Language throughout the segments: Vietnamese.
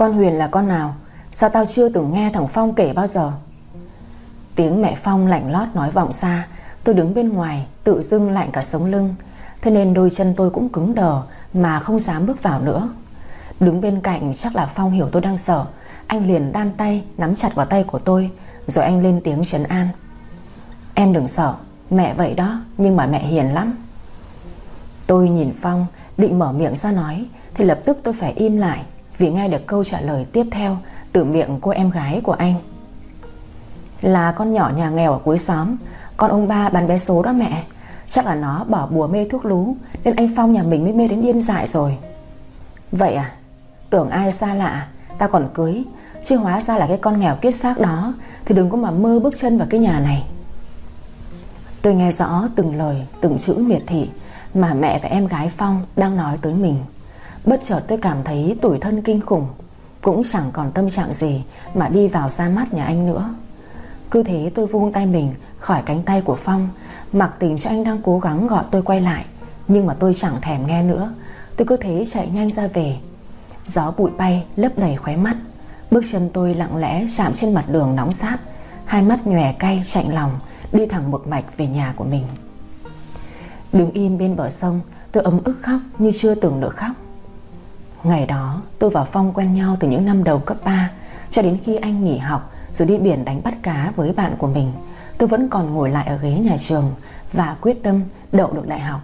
Con Huyền là con nào? Sao tao chưa từng nghe thằng Phong kể bao giờ? Tiếng mẹ Phong lạnh lót nói vọng xa. Tôi đứng bên ngoài, Tự dưng lạnh cả sống lưng. Thế nên đôi chân tôi cũng cứng đờ Mà không dám bước vào nữa. Đứng bên cạnh chắc là Phong hiểu tôi đang sợ. Anh liền đan tay, nắm chặt vào tay của tôi, Rồi anh lên tiếng trấn an. Em đừng sợ, Mẹ vậy đó, nhưng mà mẹ hiền lắm. Tôi nhìn Phong, Định mở miệng ra nói, Thì lập tức tôi phải im lại. Vì nghe được câu trả lời tiếp theo Từ miệng cô em gái của anh. Là con nhỏ nhà nghèo ở cuối xóm, Con ông ba bán vé số đó mẹ. Chắc là nó bỏ bùa mê thuốc lú, Nên anh Phong nhà mình mới mê đến điên dại rồi. Vậy à? Tưởng ai xa lạ? Ta còn cưới, Chứ hóa ra là cái con nghèo kiết xác đó, Thì đừng có mà mơ bước chân vào cái nhà này. Tôi nghe rõ từng lời, Từng chữ miệt thị Mà mẹ và em gái Phong đang nói tới mình. Bất chợt tôi cảm thấy tủi thân kinh khủng, Cũng chẳng còn tâm trạng gì Mà đi vào ra mắt nhà anh nữa. Cứ thế tôi vung tay mình Khỏi cánh tay của Phong, Mặc tình cho anh đang cố gắng gọi tôi quay lại, Nhưng mà tôi chẳng thèm nghe nữa. Tôi cứ thế chạy nhanh ra về. Gió bụi bay lấp đầy khóe mắt, Bước chân tôi lặng lẽ chạm trên mặt đường nóng sát, Hai mắt nhòe cay chạnh lòng, Đi thẳng một mạch về nhà của mình. Đứng im bên bờ sông, Tôi ấm ức khóc như chưa từng được khóc. Ngày đó, tôi và Phong quen nhau từ những năm đầu cấp 3 Cho đến khi anh nghỉ học Rồi đi biển đánh bắt cá với bạn của mình. Tôi vẫn còn ngồi lại ở ghế nhà trường Và quyết tâm đậu được đại học.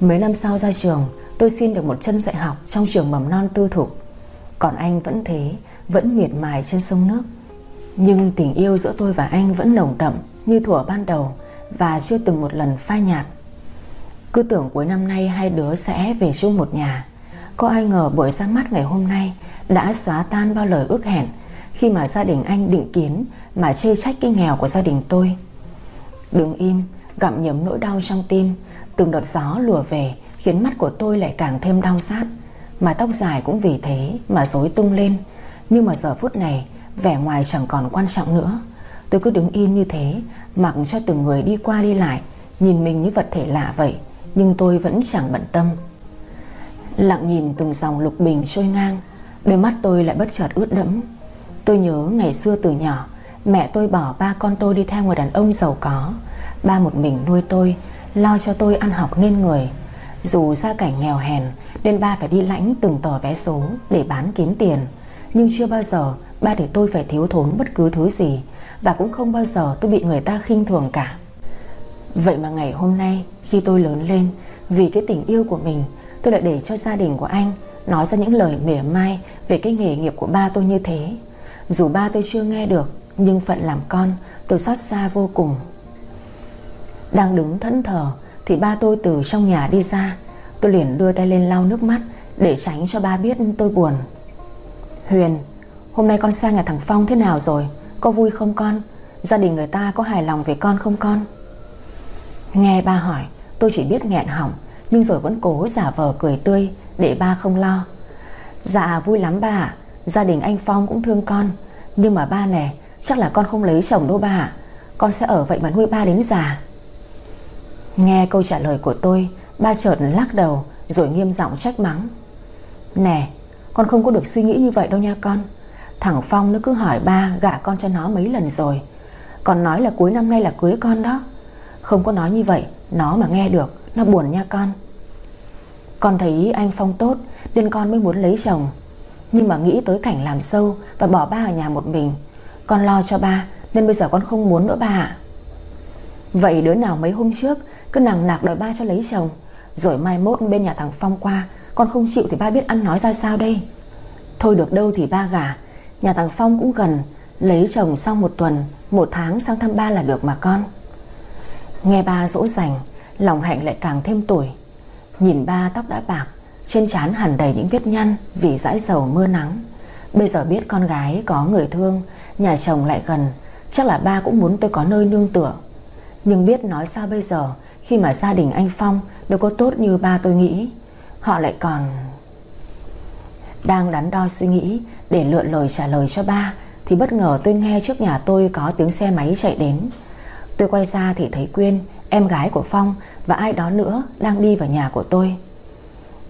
Mấy năm sau ra trường, Tôi xin được một chân dạy học Trong trường mầm non tư thục. Còn anh vẫn thế, Vẫn miệt mài trên sông nước. Nhưng tình yêu giữa tôi và anh vẫn nồng đậm Như thuở ban đầu Và chưa từng một lần phai nhạt. Cứ tưởng cuối năm nay hai đứa sẽ về chung một nhà có ai ngờ buổi ra mắt ngày hôm nay Đã xóa tan bao lời ước hẹn Khi mà gia đình anh định kiến Mà chê trách cái nghèo của gia đình tôi? Đứng im, Gặm nhấm nỗi đau trong tim, Từng đợt gió lùa về Khiến mắt của tôi lại càng thêm đau sát Mà tóc dài cũng vì thế mà rối tung lên. Nhưng mà giờ phút này, Vẻ ngoài chẳng còn quan trọng nữa. Tôi cứ đứng im như thế, Mặc cho từng người đi qua đi lại, Nhìn mình như vật thể lạ vậy, Nhưng tôi vẫn chẳng bận tâm. Lặng nhìn từng dòng lục bình trôi ngang, Đôi mắt tôi lại bất chợt ướt đẫm. Tôi nhớ ngày xưa từ nhỏ, Mẹ tôi bỏ ba con tôi đi theo người đàn ông giàu có. Ba một mình nuôi tôi, Lo cho tôi ăn học nên người. Dù gia cảnh nghèo hèn, Nên ba phải đi lãnh từng tờ vé số Để bán kiếm tiền. Nhưng chưa bao giờ ba để tôi phải thiếu thốn bất cứ thứ gì, Và cũng không bao giờ tôi bị người ta khinh thường cả. Vậy mà ngày hôm nay, Khi tôi lớn lên, Vì cái tình yêu của mình Tôi lại để cho gia đình của anh Nói ra những lời mỉa mai Về cái nghề nghiệp của ba tôi như thế. Dù ba tôi chưa nghe được, Nhưng phận làm con, tôi xót xa vô cùng. Đang đứng thẫn thờ, Thì ba tôi từ trong nhà đi ra. Tôi liền đưa tay lên lau nước mắt Để tránh cho ba biết tôi buồn. Huyền, Hôm nay con sang nhà thằng Phong thế nào rồi? Có vui không con? Gia đình người ta có hài lòng về con không con? Nghe ba hỏi, Tôi chỉ biết nghẹn họng nhưng rồi vẫn cố giả vờ cười tươi, Để ba không lo. Dạ vui lắm bà. Gia đình anh Phong cũng thương con. Nhưng mà ba nè, Chắc là con không lấy chồng đâu bà. Con sẽ ở vậy mà nuôi ba đến già. Nghe câu trả lời của tôi, Ba chợt lắc đầu, Rồi nghiêm giọng trách mắng. Nè, con không có được suy nghĩ như vậy đâu nha con. Thằng Phong nó cứ hỏi ba gả con cho nó mấy lần rồi. Còn nói là cuối năm nay là cưới con đó. Không có nói như vậy, Nó mà nghe được, Nó buồn nha con. Con thấy anh Phong tốt, Nên con mới muốn lấy chồng. Nhưng mà nghĩ tới cảnh làm sâu Và bỏ ba ở nhà một mình, Con lo cho ba, Nên bây giờ con không muốn nữa ba ạ. Vậy đứa nào mấy hôm trước Cứ nằng nặc đòi ba cho lấy chồng, Rồi mai mốt bên nhà thằng Phong qua, Con không chịu thì ba biết ăn nói ra sao đây? Thôi được đâu thì ba gả, Nhà thằng Phong cũng gần, Lấy chồng sau một tuần, Một tháng sang thăm ba là được mà con. Nghe ba dỗ dành, Lòng hạnh lại càng thêm tuổi Nhìn ba tóc đã bạc, Trên trán hẳn đầy những vết nhăn Vì dãi dầu mưa nắng. Bây giờ biết con gái có người thương, Nhà chồng lại gần, Chắc là ba cũng muốn tôi có nơi nương tựa. Nhưng biết nói sao bây giờ, Khi mà gia đình anh Phong Đâu có tốt như ba tôi nghĩ, Họ lại còn Đang đắn đo suy nghĩ Để lựa lời trả lời cho ba, Thì bất ngờ tôi nghe trước nhà tôi có tiếng xe máy chạy đến. Tôi quay ra thì thấy Quyên Em gái của Phong Và ai đó nữa đang đi vào nhà của tôi.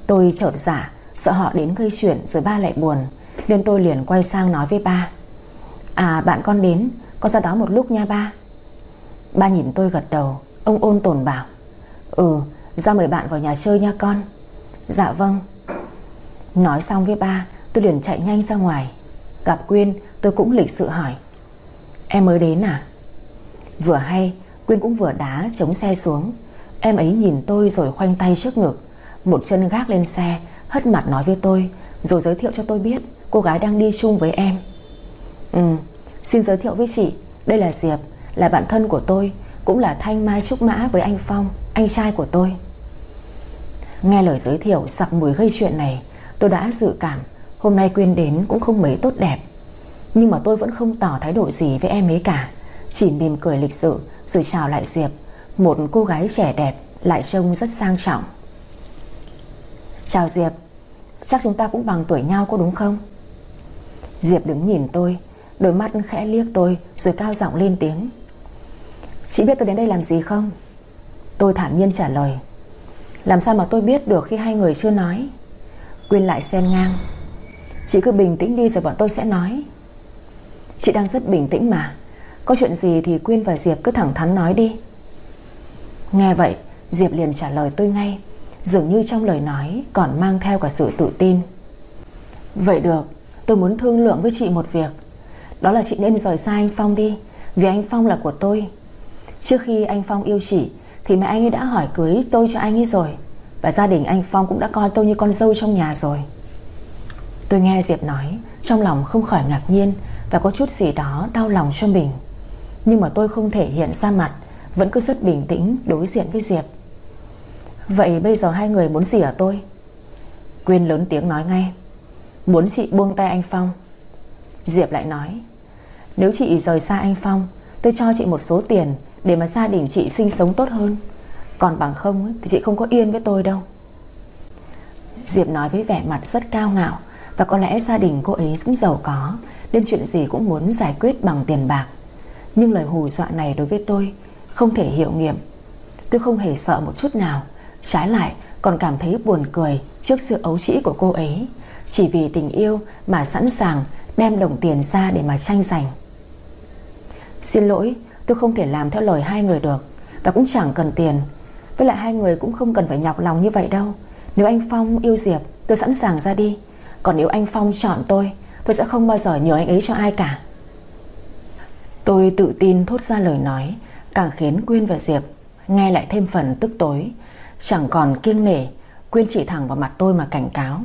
Tôi chợt giả dạ, Sợ họ đến gây chuyện rồi ba lại buồn, Nên tôi liền quay sang nói với ba. À bạn con đến Con ra đó một lúc nha ba. Ba nhìn tôi gật đầu, Ông ôn tồn bảo. Ừ ra mời bạn vào nhà chơi nha con. Dạ vâng. Nói xong với ba, tôi liền chạy nhanh ra ngoài. Gặp Quyên, tôi cũng lịch sự hỏi. Em mới đến à? Vừa hay Quyên cũng vừa đá chống xe xuống. Em ấy nhìn tôi rồi khoanh tay trước ngực. Một chân gác lên xe, Hất mặt nói với tôi, Rồi giới thiệu cho tôi biết, cô gái đang đi chung với em. Ừ Xin giới thiệu với chị. Đây là Diệp, Là bạn thân của tôi, Cũng là thanh mai trúc mã với anh Phong, Anh trai của tôi. Nghe lời giới thiệu, sặc mùi gây chuyện này, Tôi đã dự cảm, Hôm nay Quyên đến cũng không mấy tốt đẹp. Nhưng mà tôi vẫn không tỏ thái độ gì với em ấy cả, Chỉ mỉm cười lịch sự rồi chào lại Diệp. Một cô gái trẻ đẹp, Lại trông rất sang trọng. Chào Diệp. Chắc chúng ta cũng bằng tuổi nhau có đúng không? Diệp đứng nhìn tôi, Đôi mắt khẽ liếc tôi, Rồi cao giọng lên tiếng. Chị biết tôi đến đây làm gì không? Tôi thản nhiên trả lời. Làm sao mà tôi biết được khi hai người chưa nói? Quyên lại xen ngang. Chị cứ bình tĩnh đi rồi bọn tôi sẽ nói. Chị đang rất bình tĩnh mà. Có chuyện gì thì Quyên và Diệp cứ thẳng thắn nói đi. Nghe vậy, Diệp liền trả lời tôi ngay, Dường như trong lời nói còn mang theo cả sự tự tin. Vậy được, Tôi muốn thương lượng với chị một việc. Đó là chị nên rời xa anh Phong đi, Vì anh Phong là của tôi. Trước khi anh Phong yêu chị, Thì mẹ anh ấy đã hỏi cưới tôi cho anh ấy rồi, Và gia đình anh Phong cũng đã coi tôi như con dâu trong nhà rồi. Tôi nghe Diệp nói, Trong lòng không khỏi ngạc nhiên Và có chút gì đó đau lòng cho mình. Nhưng mà tôi không thể hiện ra mặt, Vẫn cứ rất bình tĩnh đối diện với Diệp. Vậy bây giờ hai người muốn gì ở tôi? Quyên lớn tiếng nói ngay. Muốn chị buông tay anh Phong. Diệp lại nói, Nếu chị rời xa anh Phong, Tôi cho chị một số tiền Để mà gia đình chị sinh sống tốt hơn. Còn bằng không thì chị không có yên với tôi đâu. Diệp nói với vẻ mặt rất cao ngạo, Và có lẽ gia đình cô ấy cũng giàu có, Nên chuyện gì cũng muốn giải quyết bằng tiền bạc. Nhưng lời hù dọa này đối với tôi Không thể hiệu nghiệm. Tôi không hề sợ một chút nào. Trái lại, còn cảm thấy buồn cười Trước sự ấu trĩ của cô ấy. Chỉ vì tình yêu mà sẵn sàng Đem đồng tiền ra để mà tranh giành. Xin lỗi, Tôi không thể làm theo lời hai người được. Và cũng chẳng cần tiền. Với lại hai người cũng không cần phải nhọc lòng như vậy đâu. Nếu anh Phong yêu Diệp, Tôi sẵn sàng ra đi. Còn nếu anh Phong chọn tôi Tôi sẽ không bao giờ nhờ anh ấy cho ai cả. Tôi tự tin thốt ra lời nói, Càng khiến Quyên và Diệp Nghe lại thêm phần tức tối. Chẳng còn kiêng nể, Quyên chỉ thẳng vào mặt tôi mà cảnh cáo.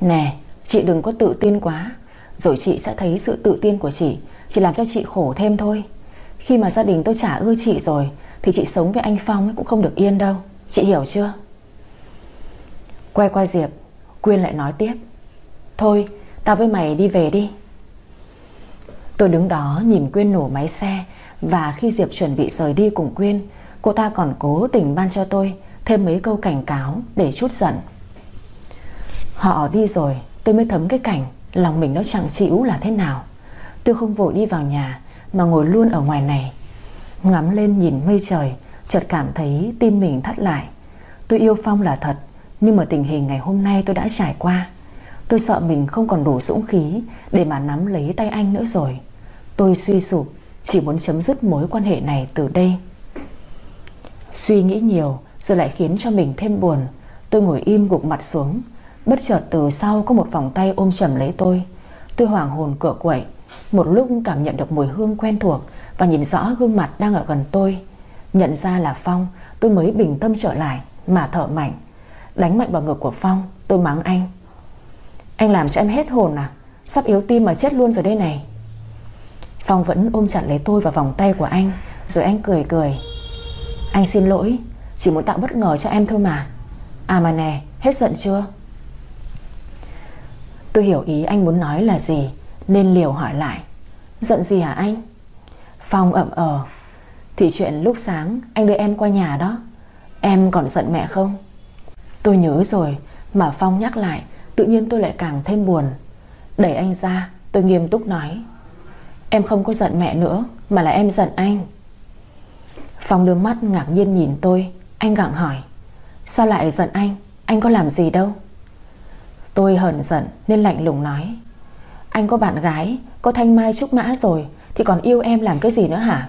Nè, chị đừng có tự tin quá, Rồi chị sẽ thấy sự tự tin của chị, Chỉ làm cho chị khổ thêm thôi. Khi mà gia đình tôi trả ưa chị rồi, Thì chị sống với anh Phong cũng không được yên đâu. Chị hiểu chưa? Quay qua Diệp, Quyên lại nói tiếp. Thôi, tao với mày đi về đi. Tôi đứng đó nhìn Quyên nổ máy xe, Và khi Diệp chuẩn bị rời đi cùng Quyên, Cô ta còn cố tình ban cho tôi Thêm mấy câu cảnh cáo để chút giận. Họ đi rồi, Tôi mới thấm cái cảnh Lòng mình nó chẳng chịu là thế nào. Tôi không vội đi vào nhà, Mà ngồi luôn ở ngoài này. Ngắm lên nhìn mây trời, Chợt cảm thấy tim mình thắt lại. Tôi yêu Phong là thật, Nhưng mà tình hình ngày hôm nay tôi đã trải qua. Tôi sợ mình không còn đủ dũng khí Để mà nắm lấy tay anh nữa rồi. Tôi suy sụp, Chỉ muốn chấm dứt mối quan hệ này từ đây. Suy nghĩ nhiều, Rồi lại khiến cho mình thêm buồn. Tôi ngồi im gục mặt xuống. Bất chợt từ sau có một vòng tay ôm chầm lấy tôi. Tôi hoảng hồn cửa quậy. Một lúc cảm nhận được mùi hương quen thuộc Và nhìn rõ gương mặt đang ở gần tôi. Nhận ra là Phong, Tôi mới bình tâm trở lại Mà thở mạnh. Đánh mạnh vào ngực của Phong, Tôi mắng anh. Anh làm cho em hết hồn à? Sắp yếu tim mà chết luôn rồi đây này. Phong vẫn ôm chặt lấy tôi vào vòng tay của anh, Rồi anh cười cười. Anh xin lỗi, Chỉ muốn tạo bất ngờ cho em thôi mà. À mà nè, hết giận chưa? Tôi hiểu ý anh muốn nói là gì, Nên liều hỏi lại. Giận gì hả anh? Phong ậm ờ. Thì chuyện lúc sáng anh đưa em qua nhà đó, Em còn giận mẹ không? Tôi nhớ rồi, Mà Phong nhắc lại, Tự nhiên tôi lại càng thêm buồn. Đẩy anh ra, tôi nghiêm túc nói. Em không có giận mẹ nữa, Mà là em giận anh. Phong đưa mắt ngạc nhiên nhìn tôi, Anh gặng hỏi, Sao lại giận anh? Anh có làm gì đâu? Tôi hờn giận nên lạnh lùng nói, Anh có bạn gái, Có thanh mai trúc mã rồi, Thì còn yêu em làm cái gì nữa hả?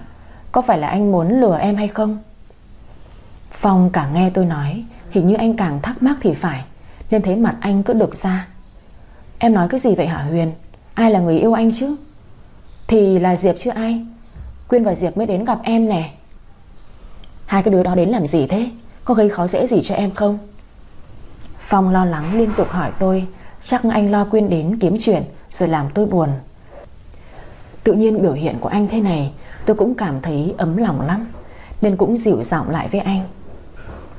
Có phải là anh muốn lừa em hay không? Phong càng nghe tôi nói, Hình như anh càng thắc mắc thì phải, Nên thấy mặt anh cứ được ra. Em nói cái gì vậy hả Huyền? Ai là người yêu anh chứ? Thì là Diệp chứ ai? Quyên và Diệp mới đến gặp em nè. Hai cái đứa đó đến làm gì thế? Có gây khó dễ gì cho em không? Phong lo lắng liên tục hỏi tôi. Chắc anh lo Quyên đến kiếm chuyện, Rồi làm tôi buồn. Tự nhiên biểu hiện của anh thế này, Tôi cũng cảm thấy ấm lòng lắm, Nên cũng dịu giọng lại với anh.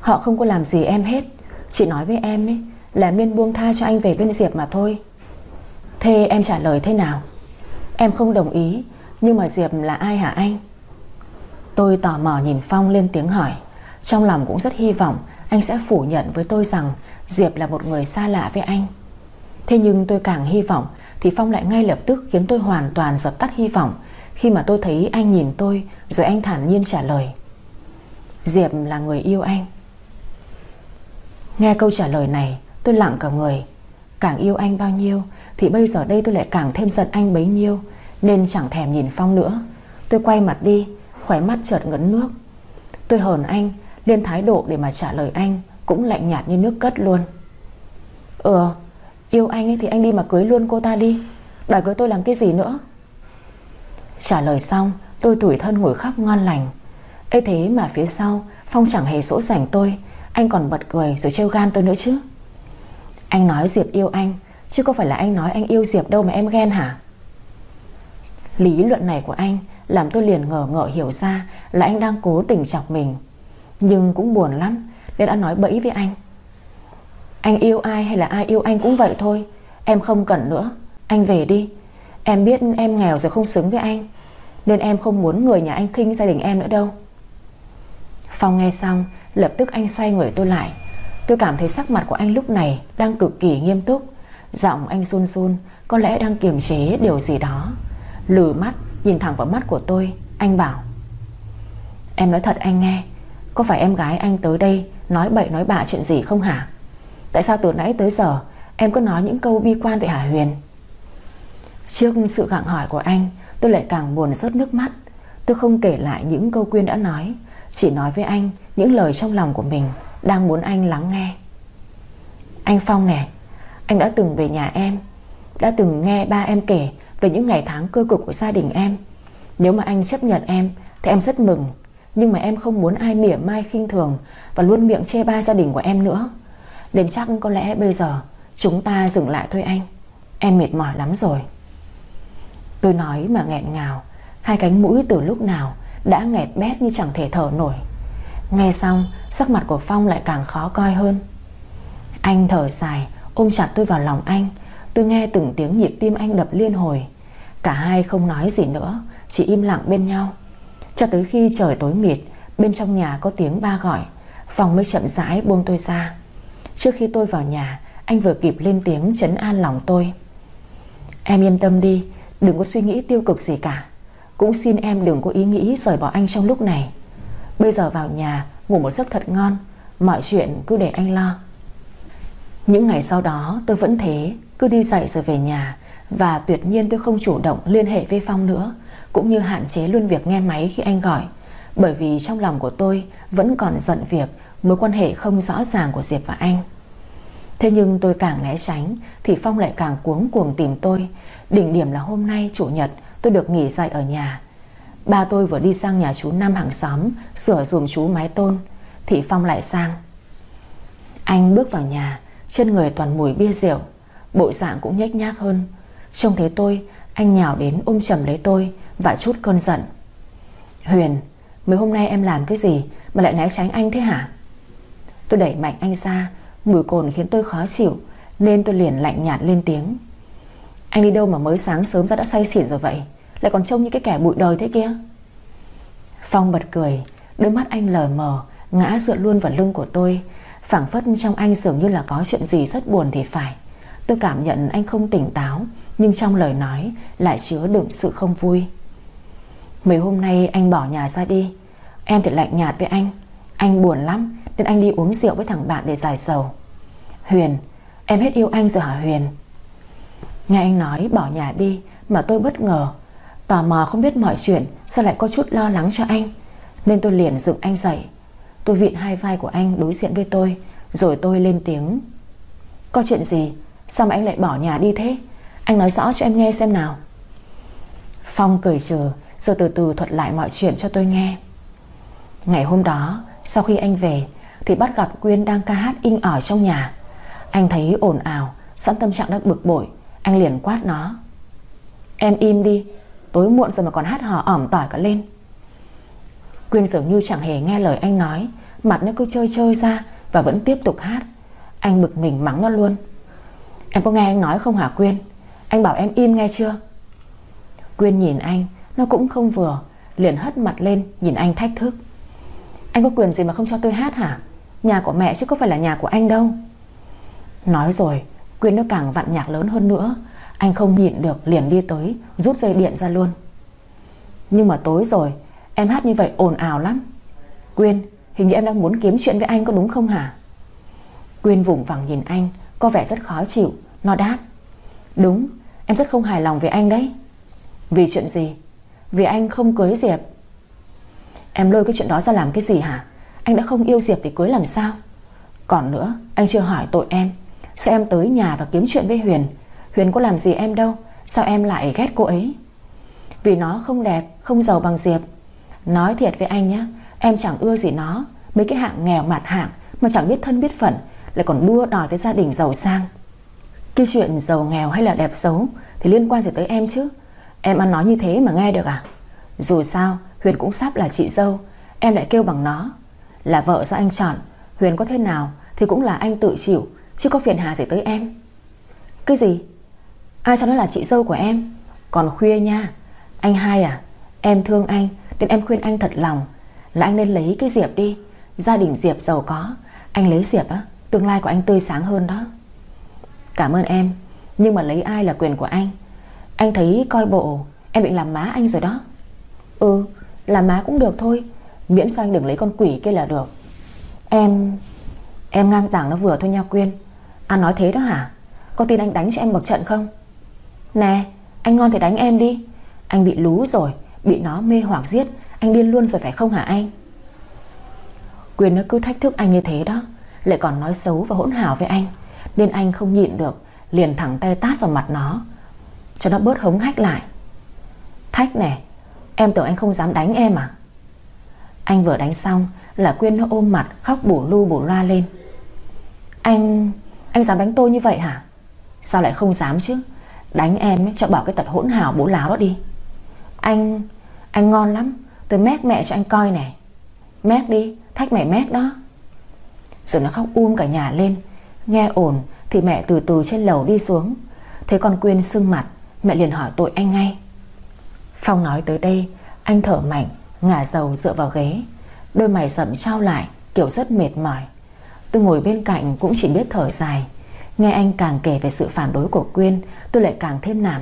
Họ không có làm gì em hết. Chỉ nói với em ấy, Là em nên buông tha cho anh về bên Diệp mà thôi. Thế em trả lời thế nào? Em không đồng ý, Nhưng mà Diệp là ai hả anh? Tôi tò mò nhìn Phong lên tiếng hỏi. Trong lòng cũng rất hy vọng Anh sẽ phủ nhận với tôi rằng Diệp là một người xa lạ với anh. Thế nhưng tôi càng hy vọng Thì Phong lại ngay lập tức khiến tôi hoàn toàn dập tắt hy vọng Khi mà tôi thấy anh nhìn tôi Rồi anh thản nhiên trả lời. Diệp là người yêu anh. Nghe câu trả lời này, Tôi lặng cả người. Càng yêu anh bao nhiêu thì bây giờ đây tôi lại càng thêm giận anh bấy nhiêu, Nên chẳng thèm nhìn Phong nữa. Tôi quay mặt đi, Khóe mắt chợt ngấn nước. Tôi hờn anh, Nên thái độ để mà trả lời anh Cũng lạnh nhạt như nước cất luôn. Ờ Yêu anh ấy thì anh đi mà cưới luôn cô ta đi. Đòi cưới tôi làm cái gì nữa? Trả lời xong, Tôi tủi thân ngồi khóc ngon lành. Ấy thế mà phía sau, Phong chẳng hề sỗ sảnh tôi. Anh còn bật cười rồi trêu gan tôi nữa chứ. Anh nói Diệp yêu anh Chứ có phải là anh nói anh yêu Diệp đâu mà em ghen hả? Lý luận này của anh Làm tôi liền ngờ ngợ hiểu ra Là anh đang cố tình chọc mình. Nhưng cũng buồn lắm Nên đã nói bẫy với anh. Anh yêu ai hay là ai yêu anh cũng vậy thôi. Em không cần nữa. Anh về đi. Em biết em nghèo rồi không xứng với anh. Nên em không muốn người nhà anh khinh gia đình em nữa đâu. Phong nghe xong, Lập tức anh xoay người tôi lại. Tôi cảm thấy sắc mặt của anh lúc này Đang cực kỳ nghiêm túc. Giọng anh run run, Có lẽ đang kiềm chế điều gì đó. Lừ mắt, nhìn thẳng vào mắt của tôi, Anh bảo. Em nói thật anh nghe, Có phải em gái anh tới đây Nói bậy nói bạ chuyện gì không hả? Tại sao từ nãy tới giờ Em cứ nói những câu bi quan vậy hà Huyền? Trước sự gặng hỏi của anh, Tôi lại càng buồn rớt nước mắt. Tôi không kể lại những câu Quyên đã nói, Chỉ nói với anh những lời trong lòng của mình Đang muốn anh lắng nghe. Anh Phong nè anh đã từng về nhà em, Đã từng nghe ba em kể Về những ngày tháng cơ cực của gia đình em. Nếu mà anh chấp nhận em Thì em rất mừng, Nhưng mà em không muốn ai mỉa mai khinh thường Và luôn miệng chê ba gia đình của em nữa. Nên chắc có lẽ bây giờ Chúng ta dừng lại thôi anh. Em mệt mỏi lắm rồi. Tôi nói mà nghẹn ngào, Hai cánh mũi từ lúc nào Đã nghẹt bét như chẳng thể thở nổi. Nghe xong, Sắc mặt của Phong lại càng khó coi hơn. Anh thở dài Ôm chặt tôi vào lòng anh, Tôi nghe từng tiếng nhịp tim anh đập liên hồi. Cả hai không nói gì nữa, Chỉ im lặng bên nhau. Cho tới khi trời tối mịt, Bên trong nhà có tiếng ba gọi, phòng mới chậm rãi buông tôi ra. Trước khi tôi vào nhà, Anh vừa kịp lên tiếng trấn an lòng tôi. Em yên tâm đi, Đừng có suy nghĩ tiêu cực gì cả. Cũng xin em đừng có ý nghĩ rời bỏ anh trong lúc này. Bây giờ vào nhà, Ngủ một giấc thật ngon, Mọi chuyện cứ để anh lo. Những ngày sau đó, tôi vẫn thế, Cứ đi dậy rồi về nhà. Và tuyệt nhiên tôi không chủ động liên hệ với Phong nữa, Cũng như hạn chế luôn việc nghe máy khi anh gọi. Bởi vì trong lòng của tôi Vẫn còn giận việc Mối quan hệ không rõ ràng của Diệp và anh. Thế nhưng tôi càng né tránh, Thì Phong lại càng cuống cuồng tìm tôi. Đỉnh điểm là hôm nay, chủ nhật, Tôi được nghỉ dạy ở nhà. Ba tôi vừa đi sang nhà chú Nam hàng xóm, Sửa dùm chú mái tôn, Thì Phong lại sang. Anh bước vào nhà trên người toàn mùi bia rượu, Bộ dạng cũng nhếch nhác hơn. Trông thấy tôi, Anh nhào đến ôm chầm lấy tôi Và chút cơn giận. Huyền, Mấy hôm nay em làm cái gì Mà lại né tránh anh thế hả? Tôi đẩy mạnh anh ra, Mùi cồn khiến tôi khó chịu Nên tôi liền lạnh nhạt lên tiếng. Anh đi đâu mà mới sáng sớm ra đã say xỉn rồi vậy? Lại còn trông như cái kẻ bụi đời thế kia. Phong bật cười, Đôi mắt anh lờ mờ, Ngã dựa luôn vào lưng của tôi phảng phất trong anh dường như là có chuyện gì rất buồn thì phải. Tôi cảm nhận anh không tỉnh táo, Nhưng trong lời nói Lại chứa đựng sự không vui. Mấy hôm nay anh bỏ nhà ra đi. Em thì lạnh nhạt với anh. Anh buồn lắm, Nên anh đi uống rượu với thằng bạn để giải sầu. Huyền, Em hết yêu anh rồi hả Huyền? Nghe anh nói bỏ nhà đi Mà tôi bất ngờ. Tò mò không biết mọi chuyện, Sao lại có chút lo lắng cho anh? Nên tôi liền dựng anh dậy. Tôi vịn hai vai của anh đối diện với tôi, Rồi tôi lên tiếng. Có chuyện gì? Sao mà anh lại bỏ nhà đi thế? Anh nói rõ cho em nghe xem nào. Phong cười trừ, Rồi từ từ thuật lại mọi chuyện cho tôi nghe. Ngày hôm đó, Sau khi anh về, Thì bắt gặp Quyên đang ca hát in ỏi trong nhà. Anh thấy ồn ào, Sẵn tâm trạng đang bực bội. Anh liền quát nó. Em im đi, Tối muộn rồi mà còn hát hò ỏm tỏi cả lên. Quyên dường như chẳng hề nghe lời anh nói Mặt nó cứ chơi chơi ra Và vẫn tiếp tục hát. Anh bực mình mắng nó luôn. Em có nghe anh nói không hả Quyên? Anh bảo em im nghe chưa? Quyên nhìn anh, Nó cũng không vừa, Liền hất mặt lên nhìn anh thách thức. Anh có quyền gì mà không cho tôi hát hả? Nhà của mẹ chứ có phải là nhà của anh đâu. Nói rồi, Quyên nó càng vặn nhạc lớn hơn nữa. Anh không nhịn được liền đi tới, Rút dây điện ra luôn. Nhưng mà tối rồi, Em hát như vậy ồn ào lắm. Quyên hình như em đang muốn kiếm chuyện với anh có đúng không hả? Quyên vùng vằng nhìn anh Có vẻ rất khó chịu. Nó đáp Đúng em rất không hài lòng với anh đấy. Vì chuyện gì? Vì anh không cưới Diệp. Em lôi cái chuyện đó ra làm cái gì hả? Anh đã không yêu Diệp thì cưới làm sao? Còn nữa anh chưa hỏi tội em. Sao em tới nhà và kiếm chuyện với Huyền? Huyền có làm gì em đâu Sao em lại ghét cô ấy? Vì nó không đẹp, không giàu bằng Diệp. Nói thiệt với anh nhé Em chẳng ưa gì nó. Mấy cái hạng nghèo mặt hạng Mà chẳng biết thân biết phận Lại còn đua đòi tới gia đình giàu sang. Cái chuyện giàu nghèo hay là đẹp xấu Thì liên quan gì tới em chứ? Em ăn nói như thế mà nghe được à? Dù sao, Huyền cũng sắp là chị dâu. Em lại kêu bằng nó. Là vợ do anh chọn, Huyền có thế nào Thì cũng là anh tự chịu, Chứ có phiền hà gì tới em. Cái gì? Ai cho nó là chị dâu của em? Còn khuya nha, Anh hai à Em thương anh Nên em khuyên anh thật lòng là anh nên lấy cái Diệp đi. Gia đình Diệp giàu có. Anh lấy Diệp á, Tương lai của anh tươi sáng hơn đó. Cảm ơn em, Nhưng mà lấy ai là quyền của anh? Anh thấy coi bộ, Em định làm má anh rồi đó. Ừ Làm má cũng được thôi, Miễn sao anh đừng lấy con quỷ kia là được. Em Em ngang tảng nó vừa thôi nha Quyên. Anh nói thế đó hả? Có tin anh đánh cho em một trận không? Nè, anh ngon thì đánh em đi. Anh bị lú rồi, Bị nó mê hoặc giết. Anh điên luôn rồi phải không hả anh? Quyên nó cứ thách thức anh như thế đó, Lại còn nói xấu và hỗn hào với anh, Nên anh không nhịn được, Liền thẳng tay tát vào mặt nó, Cho nó bớt hống hách lại. Thách nè Em tưởng anh không dám đánh em à? Anh vừa đánh xong Là Quyên nó ôm mặt, khóc bổ lu bổ loa lên. Anh Anh dám đánh tôi như vậy hả? Sao lại không dám chứ? Đánh em cho bỏ cái tật hỗn hào bố láo đó đi. Anh Anh ngon lắm Tôi mét mẹ cho anh coi này Mét đi, Thách mày mét đó. Rồi nó khóc um cả nhà lên. Nghe ổn thì mẹ từ từ trên lầu đi xuống. Thấy con Quyên sưng mặt, Mẹ liền hỏi tội anh ngay. Phong nói tới đây, Anh thở mạnh, Ngả dầu dựa vào ghế. Đôi mày sậm trao lại, Kiểu rất mệt mỏi. Tôi ngồi bên cạnh cũng chỉ biết thở dài. Nghe anh càng kể về sự phản đối của Quyên, Tôi lại càng thêm nản.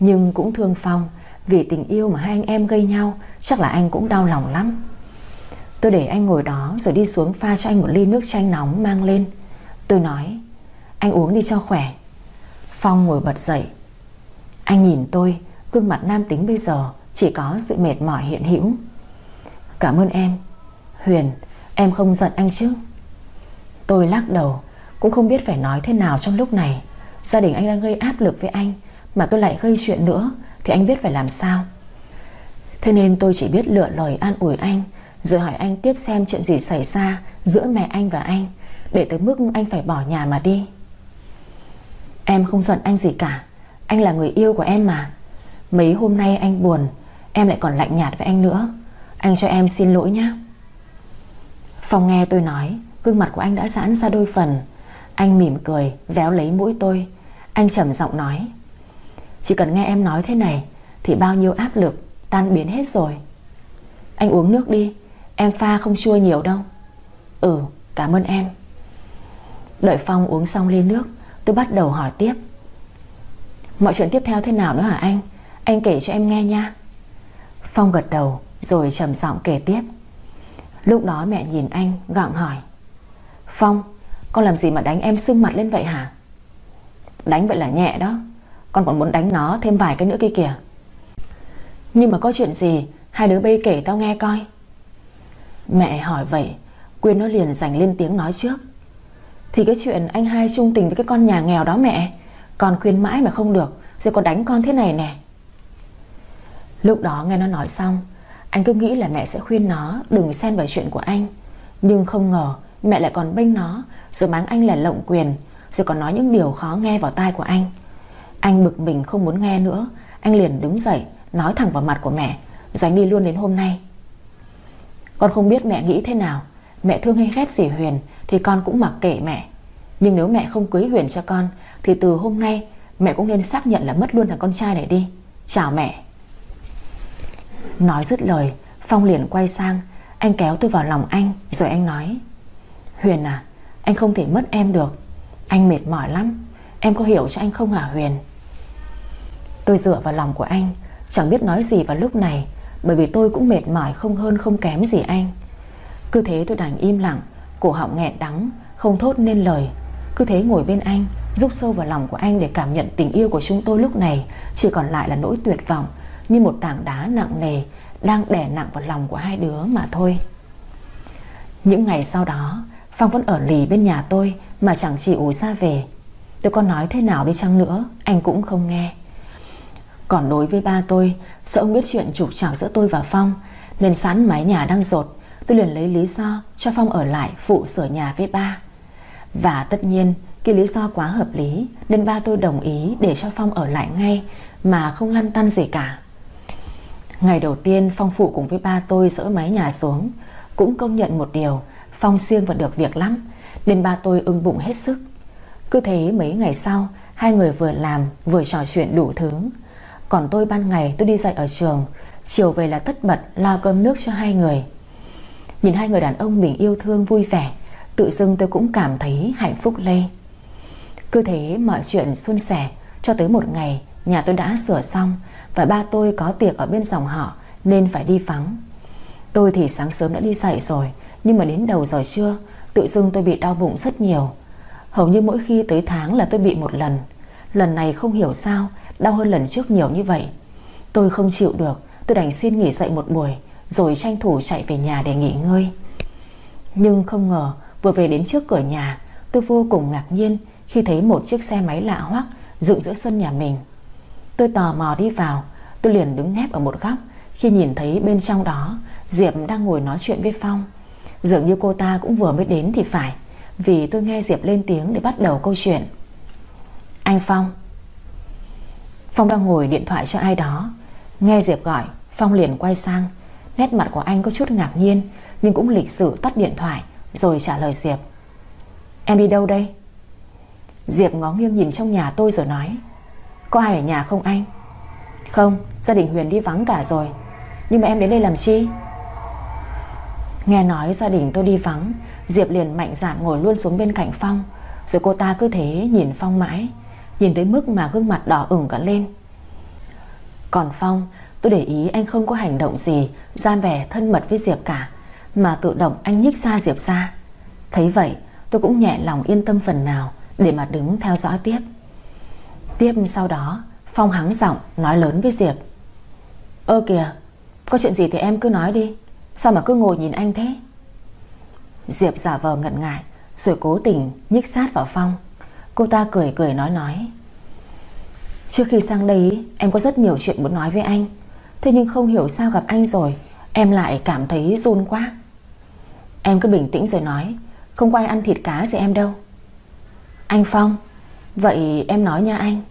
Nhưng cũng thương Phong vì tình yêu mà hai anh em gây nhau, Chắc là anh cũng đau lòng lắm. Tôi để anh ngồi đó Rồi đi xuống pha cho anh một ly nước chanh nóng mang lên. Tôi nói, Anh uống đi cho khỏe. Phong ngồi bật dậy. Anh nhìn tôi, Gương mặt nam tính bây giờ Chỉ có sự mệt mỏi hiện hữu. Cảm ơn em. Huyền, Em không giận anh chứ? Tôi lắc đầu, Cũng không biết phải nói thế nào trong lúc này. Gia đình anh đang gây áp lực với anh, Mà tôi lại gây chuyện nữa. Thì anh biết phải làm sao? Thế nên tôi chỉ biết lựa lời an ủi anh, Rồi hỏi anh tiếp xem chuyện gì xảy ra Giữa mẹ anh và anh, Để tới mức anh phải bỏ nhà mà đi. Em không giận anh gì cả, Anh là người yêu của em mà. Mấy hôm nay anh buồn, Em lại còn lạnh nhạt với anh nữa. Anh cho em xin lỗi nhé Phong nghe tôi nói, Gương mặt của anh đã giãn ra đôi phần. Anh mỉm cười, véo lấy mũi tôi. Anh trầm giọng nói chỉ cần nghe em nói thế này, Thì bao nhiêu áp lực tan biến hết rồi. Anh uống nước đi, Em pha không chua nhiều đâu. Ừ cảm ơn em. Đợi Phong uống xong ly nước, Tôi bắt đầu hỏi tiếp. Mọi chuyện tiếp theo thế nào nữa hả anh? Anh kể cho em nghe nha. Phong gật đầu, rồi trầm giọng kể tiếp. Lúc đó mẹ nhìn anh, gặng hỏi. Phong, Con làm gì mà đánh em sưng mặt lên vậy hả? Đánh vậy là nhẹ đó. Con còn muốn đánh nó thêm vài cái nữa kia kìa. Nhưng mà có chuyện gì? Hai đứa bây kể tao nghe coi. Mẹ hỏi vậy, Quyên nó liền dành lên tiếng nói trước. Thì cái chuyện anh hai chung tình với cái con nhà nghèo đó mẹ Con khuyên mãi mà không được Rồi còn đánh con thế này nè. Lúc đó nghe nó nói xong, Anh cứ nghĩ là mẹ sẽ khuyên nó Đừng xen vào chuyện của anh. Nhưng không ngờ, mẹ lại còn bênh nó, Rồi mắng anh là lộng quyền, Rồi còn nói những điều khó nghe vào tai của anh. Anh bực mình không muốn nghe nữa. Anh liền đứng dậy, Nói thẳng vào mặt của mẹ. Dành đi luôn đến hôm nay. Con không biết mẹ nghĩ thế nào. Mẹ thương hay ghét gì Huyền Thì con cũng mặc kệ mẹ. Nhưng nếu mẹ không cưới Huyền cho con, Thì từ hôm nay mẹ cũng nên xác nhận là mất luôn thằng con trai này đi. Chào mẹ. Nói dứt lời, Phong liền quay sang. Anh kéo tôi vào lòng anh, Rồi anh nói, Huyền à Anh không thể mất em được. Anh mệt mỏi lắm. Em có hiểu cho anh không hả Huyền? Tôi dựa vào lòng của anh, Chẳng biết nói gì vào lúc này, Bởi vì tôi cũng mệt mỏi không hơn không kém gì anh. Cứ thế tôi đành im lặng, Cổ họng nghẹn đắng, Không thốt nên lời. Cứ thế ngồi bên anh, Rút sâu vào lòng của anh để cảm nhận tình yêu của chúng tôi lúc này, Chỉ còn lại là nỗi tuyệt vọng, Như một tảng đá nặng nề, Đang đè nặng vào lòng của hai đứa mà thôi. Những ngày sau đó, Phong vẫn ở lì bên nhà tôi Mà chẳng chịu ra về. Tôi có nói thế nào đi chăng nữa, Anh cũng không nghe. Còn đối với ba tôi, Sợ ông biết chuyện trục trặc giữa tôi và Phong, Nên sẵn mái nhà đang rột. Tôi liền lấy lý do cho Phong ở lại Phụ sửa nhà với ba. Và tất nhiên, cái lý do quá hợp lý, Nên ba tôi đồng ý để cho Phong ở lại ngay, Mà không lăn tăn gì cả. Ngày đầu tiên Phong phụ cùng với ba tôi dỡ mái nhà xuống, Cũng công nhận một điều, Phong siêng và được việc lắm, Nên ba tôi ưng bụng hết sức. Cứ thế mấy ngày sau, Hai người vừa làm, vừa trò chuyện đủ thứ. Còn tôi ban ngày tôi đi dạy ở trường. Chiều về là tất bật, lo cơm nước cho hai người. Nhìn hai người đàn ông mình yêu thương vui vẻ, Tự dưng tôi cũng cảm thấy hạnh phúc lây. Cứ thế mọi chuyện suôn sẻ, Cho tới một ngày Nhà tôi đã sửa xong Và ba tôi có tiệc ở bên dòng họ Nên phải đi vắng. Tôi thì sáng sớm đã đi dậy rồi, Nhưng mà đến đầu giờ trưa, Tự dưng tôi bị đau bụng rất nhiều. Hầu như mỗi khi tới tháng là tôi bị một lần. Lần này không hiểu sao Đau hơn lần trước nhiều như vậy. Tôi không chịu được, Tôi đành xin nghỉ dậy một buổi, Rồi tranh thủ chạy về nhà để nghỉ ngơi. Nhưng không ngờ, Vừa về đến trước cửa nhà, Tôi vô cùng ngạc nhiên Khi thấy một chiếc xe máy lạ hoắc Dựng giữa sân nhà mình. Tôi tò mò đi vào, Tôi liền đứng nép ở một góc, Khi nhìn thấy bên trong đó, Diệp đang ngồi nói chuyện với Phong. Dường như cô ta cũng vừa mới đến thì phải, Vì tôi nghe Diệp lên tiếng để bắt đầu câu chuyện. Anh Phong Phong đang ngồi điện thoại cho ai đó. Nghe Diệp gọi, Phong liền quay sang. Nét mặt của anh có chút ngạc nhiên, Nhưng cũng lịch sự tắt điện thoại, Rồi trả lời Diệp. Em đi đâu đây? Diệp ngó nghiêng nhìn trong nhà tôi rồi nói. Có ai ở nhà không anh? Không, gia đình Huyền đi vắng cả rồi. Nhưng mà em đến đây làm chi? Nghe nói gia đình tôi đi vắng, Diệp liền mạnh dạn ngồi luôn xuống bên cạnh Phong. Rồi cô ta cứ thế nhìn Phong mãi. Nhìn tới mức mà gương mặt đỏ ửng cả lên. Còn Phong, Tôi để ý anh không có hành động gì Gian vẻ thân mật với Diệp cả, Mà tự động anh nhích xa Diệp ra. Thấy vậy, tôi cũng nhẹ lòng yên tâm phần nào Để mà đứng theo dõi tiếp. Tiếp sau đó, Phong hắng giọng nói lớn với Diệp. Ơ kìa, Có chuyện gì thì em cứ nói đi, Sao mà cứ ngồi nhìn anh thế? Diệp giả vờ ngận ngại, Rồi cố tình nhích sát vào Phong. Cô ta cười cười nói nói. Trước khi sang đây, Em có rất nhiều chuyện muốn nói với anh. Thế nhưng không hiểu sao gặp anh rồi, Em lại cảm thấy run quá. Em cứ bình tĩnh rồi nói, Không có ai ăn thịt cá gì em đâu. Anh Phong, Vậy em nói nha anh.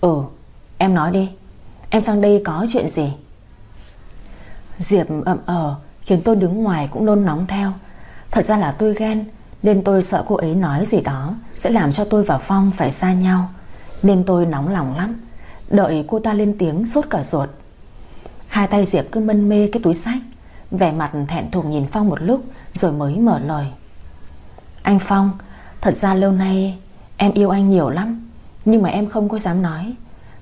Ừ em nói đi, Em sang đây có chuyện gì? Diệp, ậm ờ Khiến tôi đứng ngoài cũng nôn nóng theo. Thật ra là tôi ghen nên tôi sợ cô ấy nói gì đó Sẽ làm cho tôi và Phong phải xa nhau. Nên tôi nóng lòng lắm. Đợi cô ta lên tiếng sốt cả ruột. Hai tay Diệp cứ mân mê cái túi sách. Vẻ mặt thẹn thùng nhìn Phong một lúc, Rồi mới mở lời. Anh Phong, Thật ra lâu nay em yêu anh nhiều lắm, Nhưng mà em không có dám nói.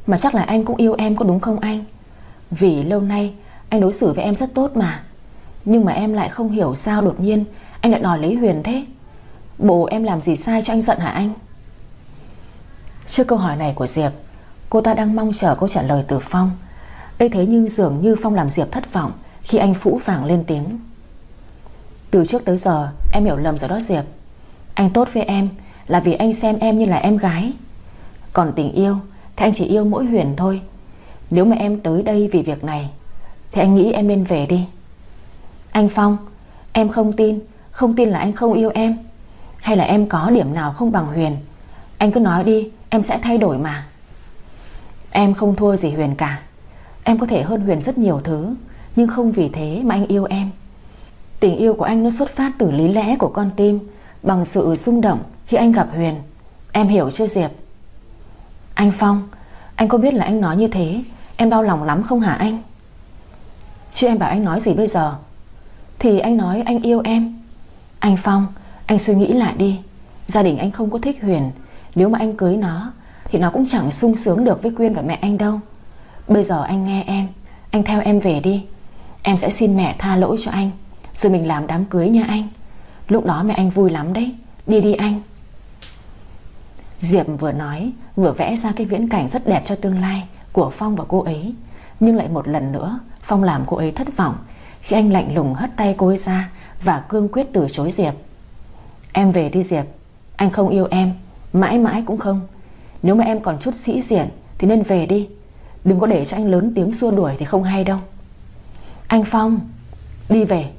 Mà chắc là anh cũng yêu em có đúng không anh? Vì lâu nay anh đối xử với em rất tốt mà. Nhưng mà em lại không hiểu sao đột nhiên Anh lại đòi lấy Huyền thế. Bộ em làm gì sai cho anh giận hả anh? Trước câu hỏi này của Diệp, Cô ta đang mong chờ câu trả lời từ Phong. Ấy thế nhưng dường như Phong làm Diệp thất vọng Khi anh phũ vàng lên tiếng. Từ trước tới giờ, em hiểu lầm rồi đó Diệp. Anh tốt với em Là vì anh xem em như là em gái. Còn tình yêu Thì anh chỉ yêu mỗi Huyền thôi. Nếu mà em tới đây vì việc này, Thì anh nghĩ em nên về đi. Anh Phong, Em không tin. Không tin là anh không yêu em. Hay là em có điểm nào không bằng Huyền? Anh cứ nói đi, Em sẽ thay đổi mà. Em không thua gì Huyền cả. Em có thể hơn Huyền rất nhiều thứ, Nhưng không vì thế mà anh yêu em. Tình yêu của anh nó xuất phát từ lý lẽ của con tim, Bằng sự xung động khi anh gặp Huyền. Em hiểu chưa, Diệp? Anh Phong, Anh có biết là anh nói như thế, Em đau lòng lắm không hả anh? Chứ em bảo anh nói gì bây giờ? Thì anh nói anh yêu em. Anh Phong anh suy nghĩ lại đi. Gia đình anh không có thích Huyền. Nếu mà anh cưới nó, Thì nó cũng chẳng sung sướng được với Quyên và mẹ anh đâu. Bây giờ anh nghe em. Anh theo em về đi. Em sẽ xin mẹ tha lỗi cho anh. Rồi mình làm đám cưới nha anh. Lúc đó mẹ anh vui lắm đấy. Đi đi anh. Diệp vừa nói, Vừa vẽ ra cái viễn cảnh rất đẹp cho tương lai Của Phong và cô ấy. Nhưng lại một lần nữa, Phong làm cô ấy thất vọng Khi anh lạnh lùng hất tay cô ấy ra Và cương quyết từ chối Diệp. Em về đi Diệp. Anh không yêu em, Mãi mãi cũng không. Nếu mà em còn chút sĩ diện, Thì nên về đi. Đừng có để cho anh lớn tiếng xua đuổi thì không hay đâu. Anh Phong, Đi về.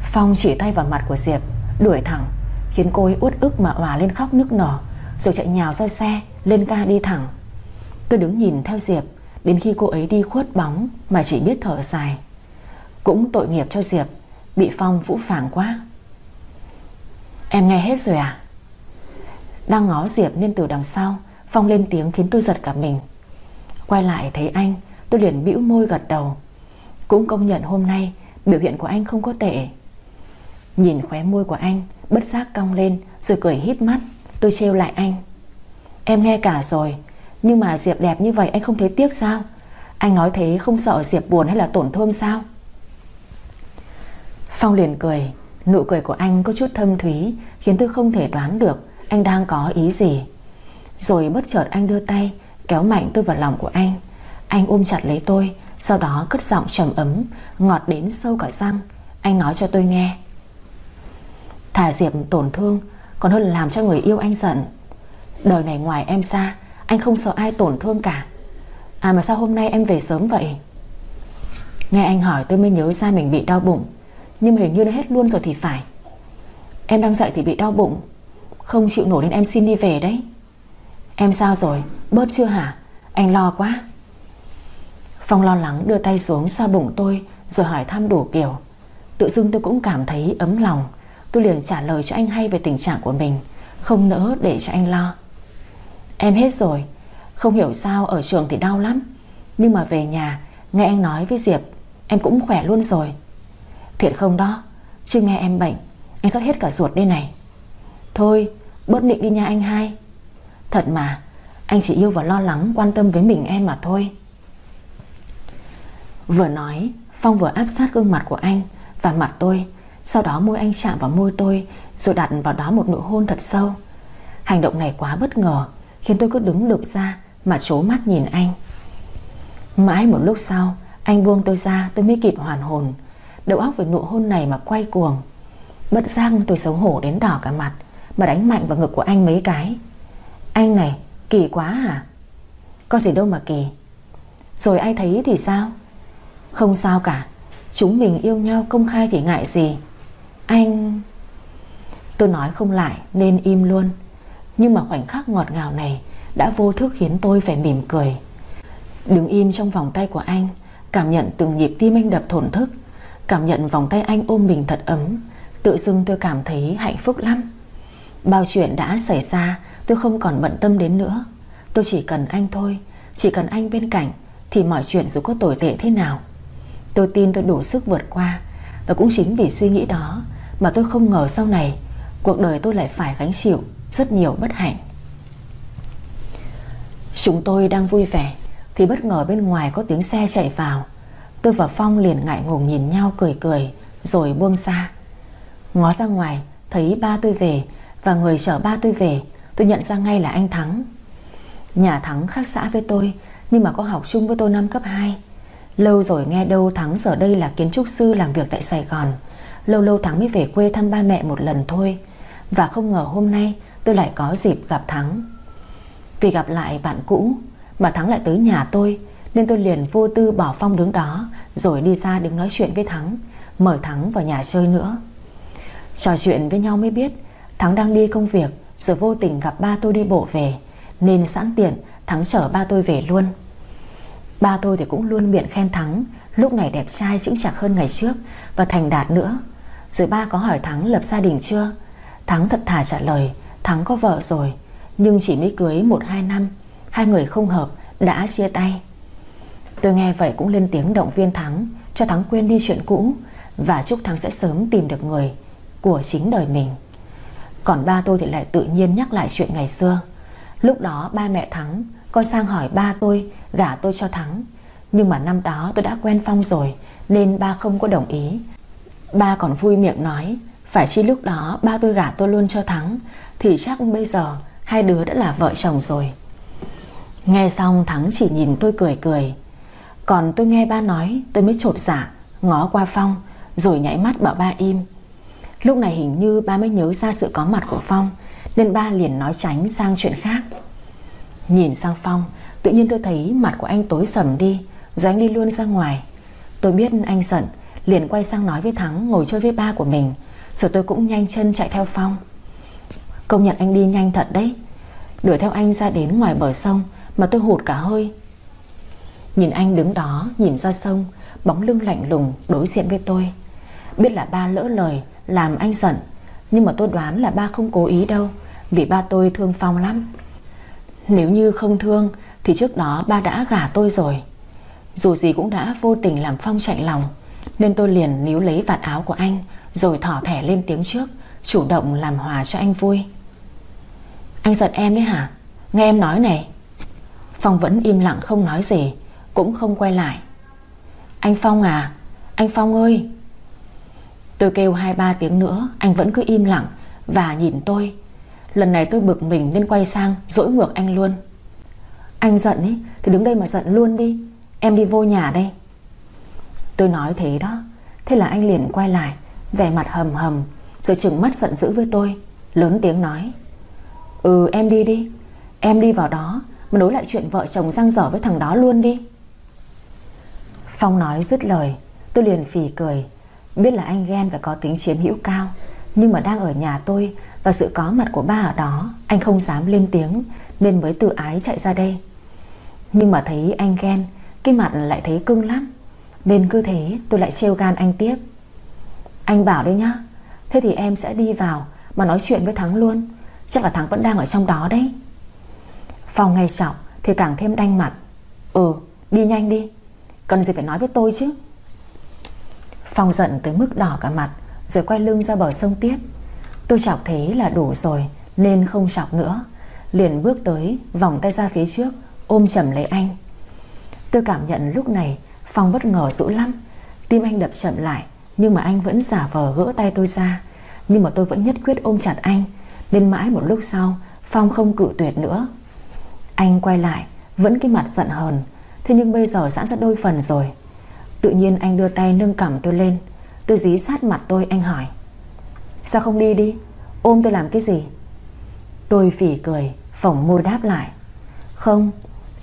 Phong chỉ tay vào mặt của Diệp, Đuổi thẳng, Khiến cô ấy uất ức mà òa lên khóc nước nở, Rồi chạy nhào ra xe, Lên ga đi thẳng. Tôi đứng nhìn theo Diệp, Đến khi cô ấy đi khuất bóng Mà chỉ biết thở dài. Cũng tội nghiệp cho Diệp, Bị Phong vũ phàng quá. Em nghe hết rồi à? Đang ngó Diệp nên từ đằng sau, Phong lên tiếng khiến tôi giật cả mình. Quay lại thấy anh, Tôi liền bĩu môi gật đầu. Cũng công nhận hôm nay, Biểu hiện của anh không có tệ. Nhìn khóe môi của anh, Bất giác cong lên, rồi cười híp mắt. Tôi trêu lại anh. Em nghe cả rồi, Nhưng mà Diệp đẹp như vậy anh không thấy tiếc sao? Anh nói thế không sợ Diệp buồn hay là tổn thương sao? Phong liền cười. Nụ cười của anh có chút thâm thúy, Khiến tôi không thể đoán được Anh đang có ý gì. Rồi bất chợt anh đưa tay, Kéo mạnh tôi vào lòng của anh. Anh ôm chặt lấy tôi, Sau đó cất giọng trầm ấm, Ngọt đến sâu cả răng. Anh nói cho tôi nghe. Thả Diệp tổn thương, Còn hơn là làm cho người yêu anh giận. Đời này ngoài em ra, Anh không sợ ai tổn thương cả. À mà sao hôm nay em về sớm vậy? Nghe anh hỏi tôi mới nhớ ra mình bị đau bụng. Nhưng mà hình như đã hết luôn rồi thì phải. Em đang dậy thì bị đau bụng. Không chịu nổi nên em xin đi về đấy. Em sao rồi? Bớt chưa hả? Anh lo quá. Phong lo lắng đưa tay xuống xoa bụng tôi, Rồi hỏi thăm đủ kiểu. Tự dưng tôi cũng cảm thấy ấm lòng. Tôi liền trả lời cho anh hay về tình trạng của mình. Không nỡ để cho anh lo. Em hết rồi. Không hiểu sao ở trường thì đau lắm. Nhưng mà về nhà, Nghe anh nói với Diệp, Em cũng khỏe luôn rồi. Thiệt không đó. Chứ nghe em bệnh. Anh sót hết cả ruột đây này. Thôi, bớt nịnh đi nha anh hai. Thật mà, Anh chỉ yêu và lo lắng, quan tâm với mình em mà thôi. Vừa nói, Phong vừa áp sát gương mặt của anh Và mặt tôi, Sau đó môi anh chạm vào môi tôi, Rồi đặt vào đó một nụ hôn thật sâu. Hành động này quá bất ngờ, Khiến tôi cứ đứng được ra Mà trố mắt nhìn anh. Mãi một lúc sau, Anh buông tôi ra, tôi mới kịp hoàn hồn. Đầu óc về nụ hôn này mà quay cuồng. Bất giác tôi xấu hổ đến đỏ cả mặt, Mà đánh mạnh vào ngực của anh mấy cái. Anh này, kỳ quá hả? Có gì đâu mà kỳ. Rồi ai thấy thì sao? Không sao cả. Chúng mình yêu nhau công khai thì ngại gì. Anh Tôi nói không lại, nên im luôn. Nhưng mà khoảnh khắc ngọt ngào này Đã vô thức khiến tôi phải mỉm cười. Đứng im trong vòng tay của anh, Cảm nhận từng nhịp tim anh đập thổn thức. Cảm nhận vòng tay anh ôm mình thật ấm, Tự dưng tôi cảm thấy hạnh phúc lắm. Bao chuyện đã xảy ra, Tôi không còn bận tâm đến nữa. Tôi chỉ cần anh thôi, Chỉ cần anh bên cạnh Thì mọi chuyện dù có tồi tệ thế nào. Tôi tin tôi đủ sức vượt qua Và cũng chính vì suy nghĩ đó Mà tôi không ngờ sau này Cuộc đời tôi lại phải gánh chịu Rất nhiều bất hạnh. Chúng tôi đang vui vẻ Thì bất ngờ bên ngoài có tiếng xe chạy vào. Tôi và Phong liền ngại ngùng nhìn nhau cười cười, Rồi buông xa Ngó ra ngoài, Thấy ba tôi về, Và người chở ba tôi về, Tôi nhận ra ngay là anh Thắng. Nhà Thắng khác xã với tôi, Nhưng mà có học chung với tôi năm cấp 2 Lâu rồi nghe đâu Thắng giờ đây là kiến trúc sư làm việc tại Sài Gòn. Lâu lâu Thắng mới về quê thăm ba mẹ một lần thôi. Và không ngờ hôm nay tôi lại có dịp gặp Thắng. Vì gặp lại bạn cũ, Mà Thắng lại tới nhà tôi nên tôi liền vô tư bỏ Phong đứng đó, Rồi đi ra đứng nói chuyện với Thắng, Mời Thắng vào nhà chơi nữa. Trò chuyện với nhau mới biết, Thắng đang đi công việc, Rồi vô tình gặp ba tôi đi bộ về, Nên sẵn tiện Thắng chở ba tôi về luôn. Ba tôi thì cũng luôn miệng khen Thắng, Lúc này đẹp trai chững chạc hơn ngày trước Và thành đạt nữa. Rồi ba có hỏi Thắng lập gia đình chưa? Thắng thật thà trả lời, Thắng có vợ rồi, Nhưng chỉ mới cưới 1-2 năm, Hai người không hợp, đã chia tay. Tôi nghe vậy cũng lên tiếng động viên Thắng, Cho Thắng quên đi chuyện cũ, Và chúc Thắng sẽ sớm tìm được người Của chính đời mình. Còn ba tôi thì lại tự nhiên nhắc lại chuyện ngày xưa. Lúc đó ba mẹ Thắng Coi sang hỏi ba tôi, Gả tôi cho Thắng. Nhưng mà năm đó tôi đã quen Phong rồi, Nên ba không có đồng ý. Ba còn vui miệng nói, Phải chi lúc đó ba tôi gả tôi luôn cho Thắng, Thì chắc bây giờ Hai đứa đã là vợ chồng rồi. Nghe xong Thắng chỉ nhìn tôi cười cười còn tôi nghe ba nói, Tôi mới trột giả Ngó qua Phong, Rồi nhảy mắt bảo ba im. Lúc này hình như ba mới nhớ ra sự có mặt của Phong, Nên ba liền nói tránh sang chuyện khác. Nhìn sang Phong, Tự nhiên tôi thấy mặt của anh tối sầm đi, Rồi anh đi luôn ra ngoài. Tôi biết anh giận, Liền quay sang nói với Thắng ngồi chơi với ba của mình, Rồi tôi cũng nhanh chân chạy theo Phong. Công nhận anh đi nhanh thật đấy. Đuổi theo anh ra đến ngoài bờ sông, Mà tôi hụt cả hơi Nhìn anh đứng đó, Nhìn ra sông, Bóng lưng lạnh lùng đối diện với tôi. Biết là ba lỡ lời, Làm anh giận, Nhưng mà tôi đoán là ba không cố ý đâu, Vì ba tôi thương Phong lắm. Nếu như không thương, Thì trước đó ba đã gả tôi rồi. Dù gì cũng đã vô tình làm Phong chạy lòng, Nên tôi liền níu lấy vạt áo của anh, Rồi thỏ thẻ lên tiếng trước, Chủ động làm hòa cho anh vui. Anh giận em đấy hả? Nghe em nói này. Phong vẫn im lặng không nói gì. Cũng không quay lại. Anh Phong à Anh Phong ơi. Tôi kêu hai ba tiếng nữa, Anh vẫn cứ im lặng Và nhìn tôi. Lần này tôi bực mình nên quay sang Dỗi ngược anh luôn. Anh giận ý, Thì đứng đây mà giận luôn đi. Em đi vô nhà đây. Tôi nói thế đó, Thế là anh liền quay lại, Vẻ mặt hầm hầm, Rồi trừng mắt giận dữ với tôi, Lớn tiếng nói. Ừ em đi đi, Em đi vào đó, Mà nối lại chuyện vợ chồng răng dở với thằng đó luôn đi. Phong nói dứt lời, Tôi liền phì cười. Biết là anh ghen và có tính chiếm hữu cao, Nhưng mà đang ở nhà tôi Và sự có mặt của ba ở đó, Anh không dám lên tiếng, Nên mới tự ái chạy ra đây. Nhưng mà thấy anh ghen Cái mặt lại thấy cưng lắm, Nên cứ thế tôi lại trêu gan anh tiếp. Anh bảo đấy nhá, Thế thì em sẽ đi vào Mà nói chuyện với Thắng luôn, Chắc là Thắng vẫn đang ở trong đó đấy. Phong ngay trọng Thì càng thêm đanh mặt. Ừ đi nhanh đi. Cần gì phải nói với tôi chứ? Phong giận tới mức đỏ cả mặt, Rồi quay lưng ra bờ sông tiếp. Tôi chọc thế là đủ rồi, Nên không chọc nữa. Liền bước tới, vòng tay ra phía trước, Ôm chầm lấy anh. Tôi cảm nhận lúc này, Phong bất ngờ dữ lắm. Tim anh đập chậm lại, Nhưng mà anh vẫn giả vờ gỡ tay tôi ra. Nhưng mà tôi vẫn nhất quyết ôm chặt anh, Nên mãi một lúc sau, Phong không cự tuyệt nữa. Anh quay lại, Vẫn cái mặt giận hờn Thế nhưng bây giờ giãn ra đôi phần rồi. Tự nhiên anh đưa tay nâng cằm tôi lên. Tôi dí sát mặt tôi, anh hỏi. Sao không đi đi? Ôm tôi làm cái gì? Tôi phỉ cười phỏng môi đáp lại. Không,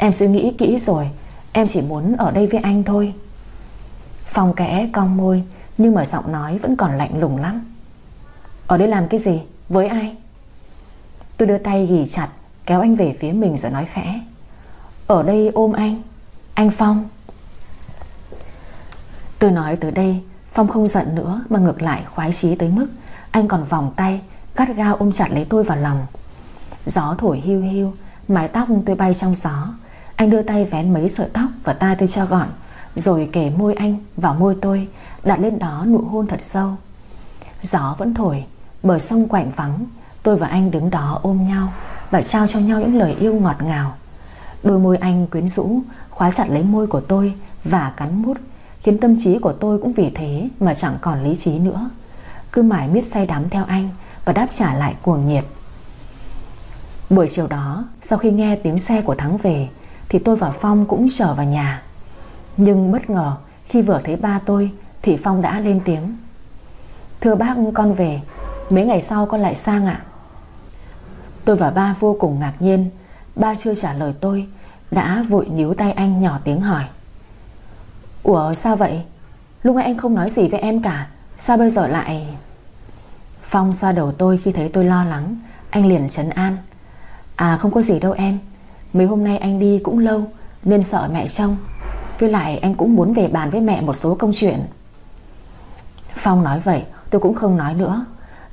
Em suy nghĩ kỹ rồi. Em chỉ muốn ở đây với anh thôi. Phong kẽ cong môi, Nhưng mà giọng nói vẫn còn lạnh lùng lắm. Ở đây làm cái gì? Với ai? Tôi đưa tay ghi chặt, Kéo anh về phía mình rồi nói khẽ. Ở đây ôm anh. Anh Phong. Tôi nói tới đây, Phong không giận nữa mà ngược lại khoái chí tới mức Anh còn vòng tay, Gắt gao ôm chặt lấy tôi vào lòng. Gió thổi hiu hiu, Mái tóc tôi bay trong gió. Anh đưa tay vén mấy sợi tóc và tai tôi cho gọn, Rồi kể môi anh vào môi tôi, Đặt lên đó nụ hôn thật sâu. Gió vẫn thổi, Bờ sông quạnh vắng Tôi và anh đứng đó ôm nhau Và trao cho nhau những lời yêu ngọt ngào. Đôi môi anh quyến rũ Khóa chặt lấy môi của tôi Và cắn mút, Khiến tâm trí của tôi cũng vì thế Mà chẳng còn lý trí nữa. Cứ mãi miết say đắm theo anh Và đáp trả lại cuồng nhiệt. Buổi chiều đó, Sau khi nghe tiếng xe của Thắng về, Thì tôi và Phong cũng trở vào nhà. Nhưng bất ngờ, khi vừa thấy ba tôi, Thì Phong đã lên tiếng. Thưa bác, con về. Mấy ngày sau con lại sang ạ. Tôi và ba vô cùng ngạc nhiên. Ba chưa trả lời tôi đã vội níu tay anh nhỏ tiếng hỏi. Ủa, sao vậy? Lúc nãy anh không nói gì với em cả, Sao bây giờ lại Phong xoa đầu tôi khi thấy tôi lo lắng, Anh liền trấn an. À không có gì đâu em, Mấy hôm nay anh đi cũng lâu, Nên sợ mẹ trông. Với lại anh cũng muốn về bàn với mẹ một số công chuyện. Phong nói vậy, tôi cũng không nói nữa.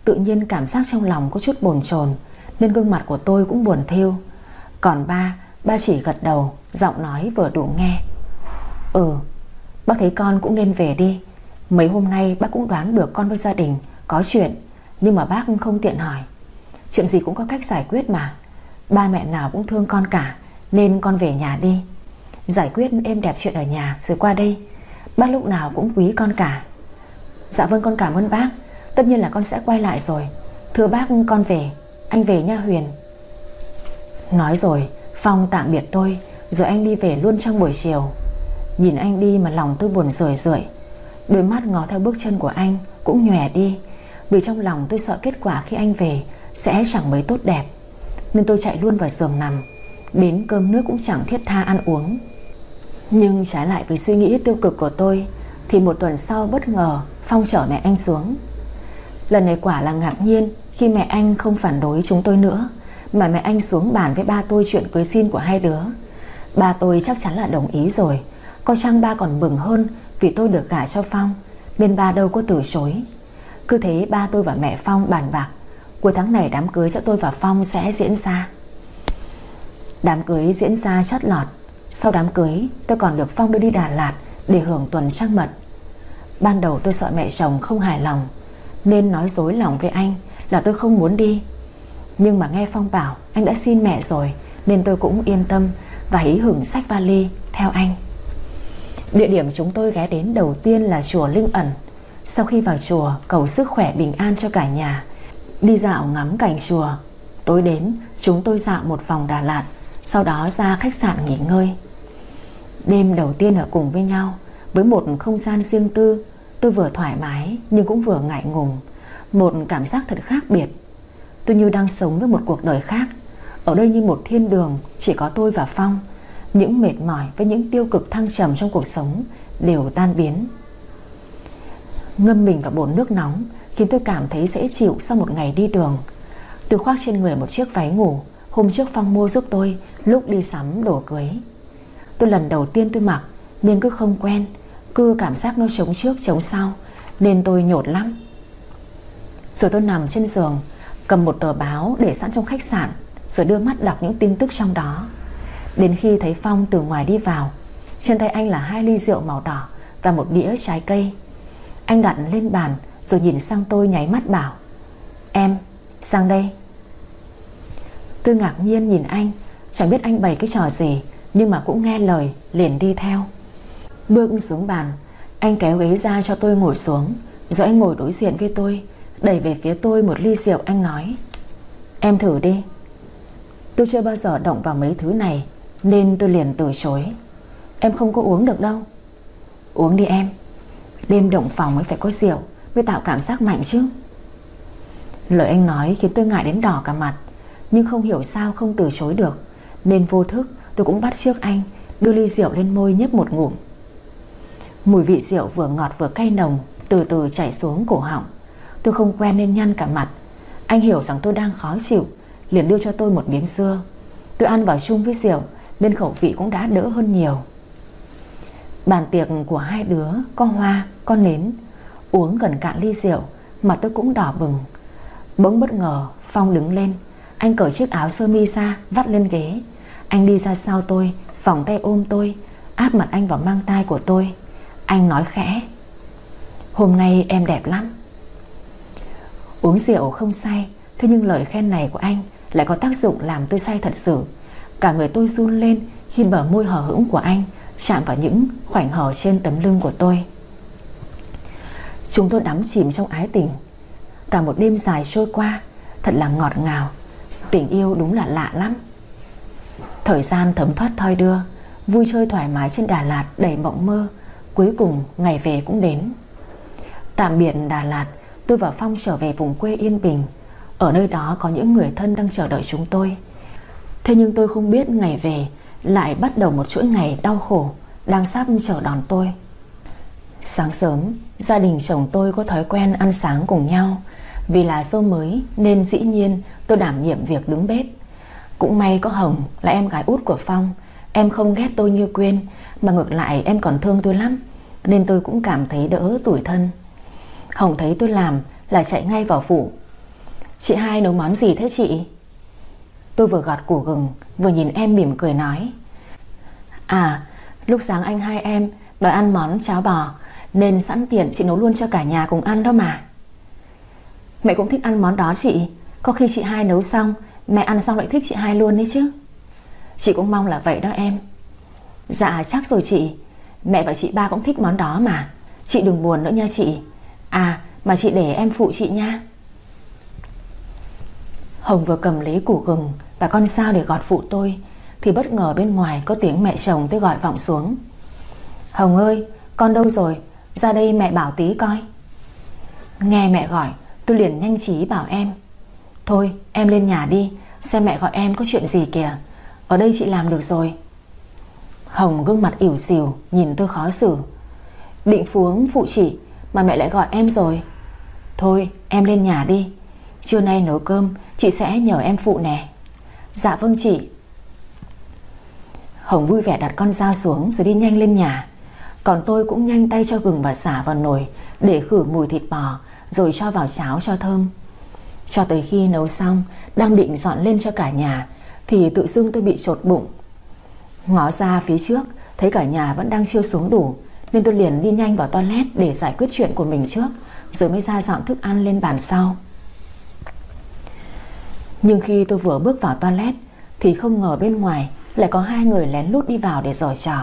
Tự nhiên cảm giác trong lòng có chút bồn chồn, Nên gương mặt của tôi cũng buồn thiêu. Còn ba Ba chỉ gật đầu, Giọng nói vừa đủ nghe. Ừ Bác thấy con cũng nên về đi. Mấy hôm nay bác cũng đoán được con với gia đình Có chuyện, Nhưng mà bác không tiện hỏi. Chuyện gì cũng có cách giải quyết mà. Ba mẹ nào cũng thương con cả, Nên con về nhà đi. Giải quyết êm đẹp chuyện ở nhà rồi qua đây. Bác lúc nào cũng quý con cả. Dạ vâng con cảm ơn bác. Tất nhiên là con sẽ quay lại rồi. Thưa bác, con về. Anh về nha Huyền. Nói rồi Phong tạm biệt tôi, Rồi anh đi về luôn trong buổi chiều. Nhìn anh đi mà lòng tôi buồn rười rượi. Đôi mắt ngó theo bước chân của anh Cũng nhòe đi, Vì trong lòng tôi sợ kết quả khi anh về Sẽ chẳng mấy tốt đẹp. Nên tôi chạy luôn vào giường nằm, Đến cơm nước cũng chẳng thiết tha ăn uống. Nhưng trái lại với suy nghĩ tiêu cực của tôi, Thì một tuần sau bất ngờ Phong chở mẹ anh xuống. Lần này quả là ngạc nhiên Khi mẹ anh không phản đối chúng tôi nữa. Mà mẹ anh xuống bàn với ba tôi chuyện cưới xin của hai đứa. Ba tôi chắc chắn là đồng ý rồi. Có chăng ba còn mừng hơn Vì tôi được gả cho Phong, Nên ba đâu có từ chối. Cứ thế ba tôi và mẹ Phong bàn bạc. Cuối tháng này đám cưới giữa tôi và Phong sẽ diễn ra. Đám cưới diễn ra chót lọt. Sau đám cưới, tôi còn được Phong đưa đi Đà Lạt Để hưởng tuần trăng mật. Ban đầu tôi sợ mẹ chồng không hài lòng, Nên nói dối lòng với anh Là tôi không muốn đi. Nhưng mà nghe Phong bảo, anh đã xin mẹ rồi, Nên tôi cũng yên tâm Và hí hửng sách vali theo anh. Địa điểm chúng tôi ghé đến đầu tiên là chùa Linh Ẩn. Sau khi vào chùa, cầu sức khỏe bình an cho cả nhà. Đi dạo ngắm cảnh chùa. Tối đến, chúng tôi dạo một vòng Đà Lạt, Sau đó ra khách sạn nghỉ ngơi. Đêm đầu tiên ở cùng với nhau, Với một không gian riêng tư, Tôi vừa thoải mái nhưng cũng vừa ngại ngùng. Một cảm giác thật khác biệt. Tôi như đang sống với một cuộc đời khác. Ở đây như một thiên đường, Chỉ có tôi và Phong. Những mệt mỏi với những tiêu cực thăng trầm trong cuộc sống Đều tan biến. Ngâm mình vào bồn nước nóng Khiến tôi cảm thấy dễ chịu sau một ngày đi đường. Tôi khoác trên người một chiếc váy ngủ. Hôm trước Phong mua giúp tôi, Lúc đi sắm đồ cưới. Tôi lần đầu tiên tôi mặc, Nhưng cứ không quen, Cứ cảm giác nó chống trước chống sau, Nên tôi nhột lắm. Rồi tôi nằm trên giường Cầm một tờ báo để sẵn trong khách sạn, Rồi đưa mắt đọc những tin tức trong đó. Đến khi thấy Phong từ ngoài đi vào, Trên tay anh là hai ly rượu màu đỏ Và một đĩa trái cây. Anh đặt lên bàn Rồi nhìn sang tôi nháy mắt bảo, Em, sang đây. Tôi ngạc nhiên nhìn anh, Chẳng biết anh bày cái trò gì, Nhưng mà cũng nghe lời, liền đi theo. Bước xuống bàn, Anh kéo ghế ra cho tôi ngồi xuống, Rồi anh ngồi đối diện với tôi Đẩy về phía tôi một ly rượu, anh nói. Em thử đi. Tôi chưa bao giờ động vào mấy thứ này, Nên tôi liền từ chối. Em không có uống được đâu. Uống đi em. Đêm động phòng mới phải có rượu, Mới tạo cảm giác mạnh chứ. Lời anh nói khiến tôi ngại đến đỏ cả mặt, Nhưng không hiểu sao không từ chối được. Nên vô thức, tôi cũng bắt trước anh, Đưa ly rượu lên môi nhấp một ngụm. Mùi vị rượu vừa ngọt vừa cay nồng, Từ từ chảy xuống cổ họng. Tôi không quen nên nhăn cả mặt. Anh hiểu rằng tôi đang khó chịu Liền đưa cho tôi một miếng dưa. Tôi ăn vào chung với rượu Nên khẩu vị cũng đã đỡ hơn nhiều. Bàn tiệc của hai đứa Có hoa, có nến. Uống gần cạn ly rượu Mà tôi cũng đỏ bừng. Bỗng bất ngờ Phong đứng lên. Anh cởi chiếc áo sơ mi ra vắt lên ghế. Anh đi ra sau tôi Vòng tay ôm tôi Áp mặt anh vào mang tay của tôi. Anh nói khẽ Hôm nay em đẹp lắm. Uống rượu không say, Thế nhưng lời khen này của anh Lại có tác dụng làm tôi say thật sự. Cả người tôi run lên Khi bờ môi hở hững của anh Chạm vào những khoảnh hở trên tấm lưng của tôi. Chúng tôi đắm chìm trong ái tình. Cả một đêm dài trôi qua, Thật là ngọt ngào. Tình yêu đúng là lạ lắm. Thời gian thấm thoát thoi đưa, Vui chơi thoải mái trên Đà Lạt đầy mộng mơ, Cuối cùng ngày về cũng đến. Tạm biệt Đà Lạt Tôi và Phong trở về vùng quê yên bình. Ở nơi đó có những người thân đang chờ đợi chúng tôi. Thế nhưng tôi không biết ngày về, Lại bắt đầu một chuỗi ngày đau khổ, Đang sắp chờ đón tôi. Sáng sớm, Gia đình chồng tôi có thói quen ăn sáng cùng nhau. Vì là dâu mới, Nên dĩ nhiên tôi đảm nhiệm việc đứng bếp. Cũng may có Hồng Là em gái út của Phong. Em không ghét tôi như Quyên, Mà ngược lại em còn thương tôi lắm, Nên tôi cũng cảm thấy đỡ tủi thân. Hồng thấy tôi làm là chạy ngay vào phụ Chị hai nấu món gì thế chị? Tôi vừa gọt củ gừng, Vừa nhìn em mỉm cười nói. À lúc sáng anh hai em Đòi ăn món cháo bò, Nên sẵn tiện chị nấu luôn cho cả nhà cùng ăn đó mà. Mẹ cũng thích ăn món đó chị. Có khi chị hai nấu xong, Mẹ ăn xong lại thích chị hai luôn đấy chứ. Chị cũng mong là vậy đó em. Dạ chắc rồi chị. Mẹ và chị ba cũng thích món đó mà. Chị đừng buồn nữa nha chị. À mà chị để em phụ chị nha. Hồng vừa cầm lấy củ gừng Và con sao để gọt phụ tôi, Thì bất ngờ bên ngoài có tiếng mẹ chồng tôi gọi vọng xuống. Hồng ơi, con đâu rồi? Ra đây mẹ bảo tí coi. Nghe mẹ gọi, Tôi liền nhanh trí bảo em. Thôi, em lên nhà đi, Xem mẹ gọi em có chuyện gì kìa. Ở đây chị làm được rồi. Hồng gương mặt ỉu xìu, Nhìn tôi khó xử. Định phuống phụ chị mà mẹ lại gọi em rồi. Thôi, em lên nhà đi. Trưa nay nấu cơm, Chị sẽ nhờ em phụ nè. Dạ vâng chị. Hồng vui vẻ đặt con dao xuống Rồi đi nhanh lên nhà. Còn tôi cũng nhanh tay cho gừng và xả vào nồi Để khử mùi thịt bò, Rồi cho vào cháo cho thơm. Cho tới khi nấu xong, Đang định dọn lên cho cả nhà, Thì tự dưng tôi bị trột bụng. Ngó ra phía trước, Thấy cả nhà vẫn đang chưa xuống đủ nên tôi liền đi nhanh vào toilet Để giải quyết chuyện của mình trước, Rồi mới ra dọn thức ăn lên bàn sau. Nhưng khi tôi vừa bước vào toilet, Thì không ngờ bên ngoài Lại có hai người lén lút đi vào để giở trò.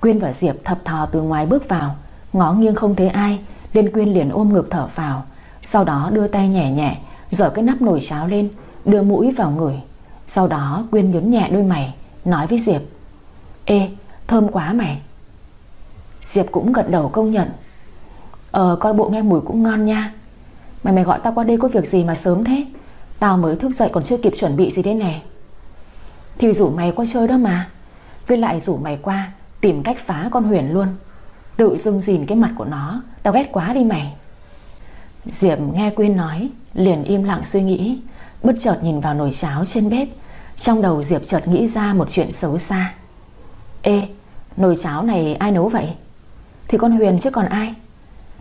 Quyên và Diệp thập thò từ ngoài bước vào, Ngó nghiêng không thấy ai, Nên Quyên liền ôm ngực thở vào Sau đó đưa tay nhẹ nhẹ Dở cái nắp nồi cháo lên, Đưa mũi vào người. Sau đó Quyên nhấn nhẹ đôi mày, Nói với Diệp, Ê, thơm quá mày. Diệp cũng gật đầu công nhận. Ờ coi bộ nghe mùi cũng ngon nha. Mày mày gọi tao qua đây có việc gì mà sớm thế? Tao mới thức dậy còn chưa kịp chuẩn bị gì đây nè. Thì rủ mày qua chơi đó mà. Với lại rủ mày qua Tìm cách phá con Huyền luôn. Tự dưng dìn cái mặt của nó, Tao ghét quá đi mày. Diệp nghe Quyên nói, Liền im lặng suy nghĩ, Bất chợt nhìn vào nồi cháo trên bếp. Trong đầu Diệp chợt nghĩ ra một chuyện xấu xa. Ê, Nồi cháo này ai nấu vậy? Thì con Huyền chứ còn ai?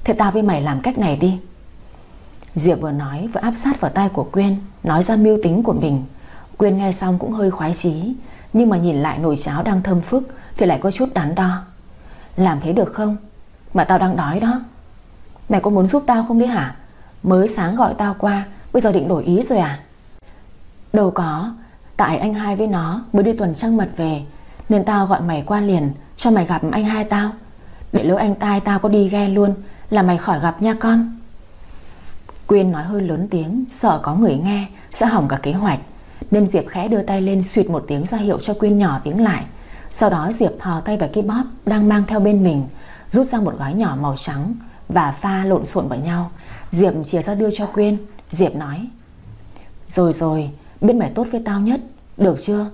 Thế tao với mày làm cách này đi. Diệp vừa nói vừa áp sát vào tay của Quyên, Nói ra mưu tính của mình. Quyên nghe xong cũng hơi khoái chí, Nhưng mà nhìn lại nồi cháo đang thơm phức Thì lại có chút đắn đo. Làm thế được không? Mà tao đang đói đó. Mày có muốn giúp tao không đi hả? Mới sáng gọi tao qua, Bây giờ định đổi ý rồi à? Đâu có. Tại anh hai với nó mới đi tuần trăng mật về, Nên tao gọi mày qua liền, Cho mày gặp anh hai tao. Để lỡ anh tai, tao có đi ghe luôn. Là mày khỏi gặp nha con. Quyên nói hơi lớn tiếng, Sợ có người nghe sẽ hỏng cả kế hoạch. Nên Diệp khẽ đưa tay lên suyệt một tiếng ra hiệu cho Quyên nhỏ tiếng lại. Sau đó Diệp thò tay vào cái bóp Đang mang theo bên mình, Rút ra một gói nhỏ màu trắng Và pha lộn xộn vào nhau. Diệp chia ra đưa cho Quyên. Diệp nói, Rồi rồi biết mày tốt với tao nhất. Được chưa?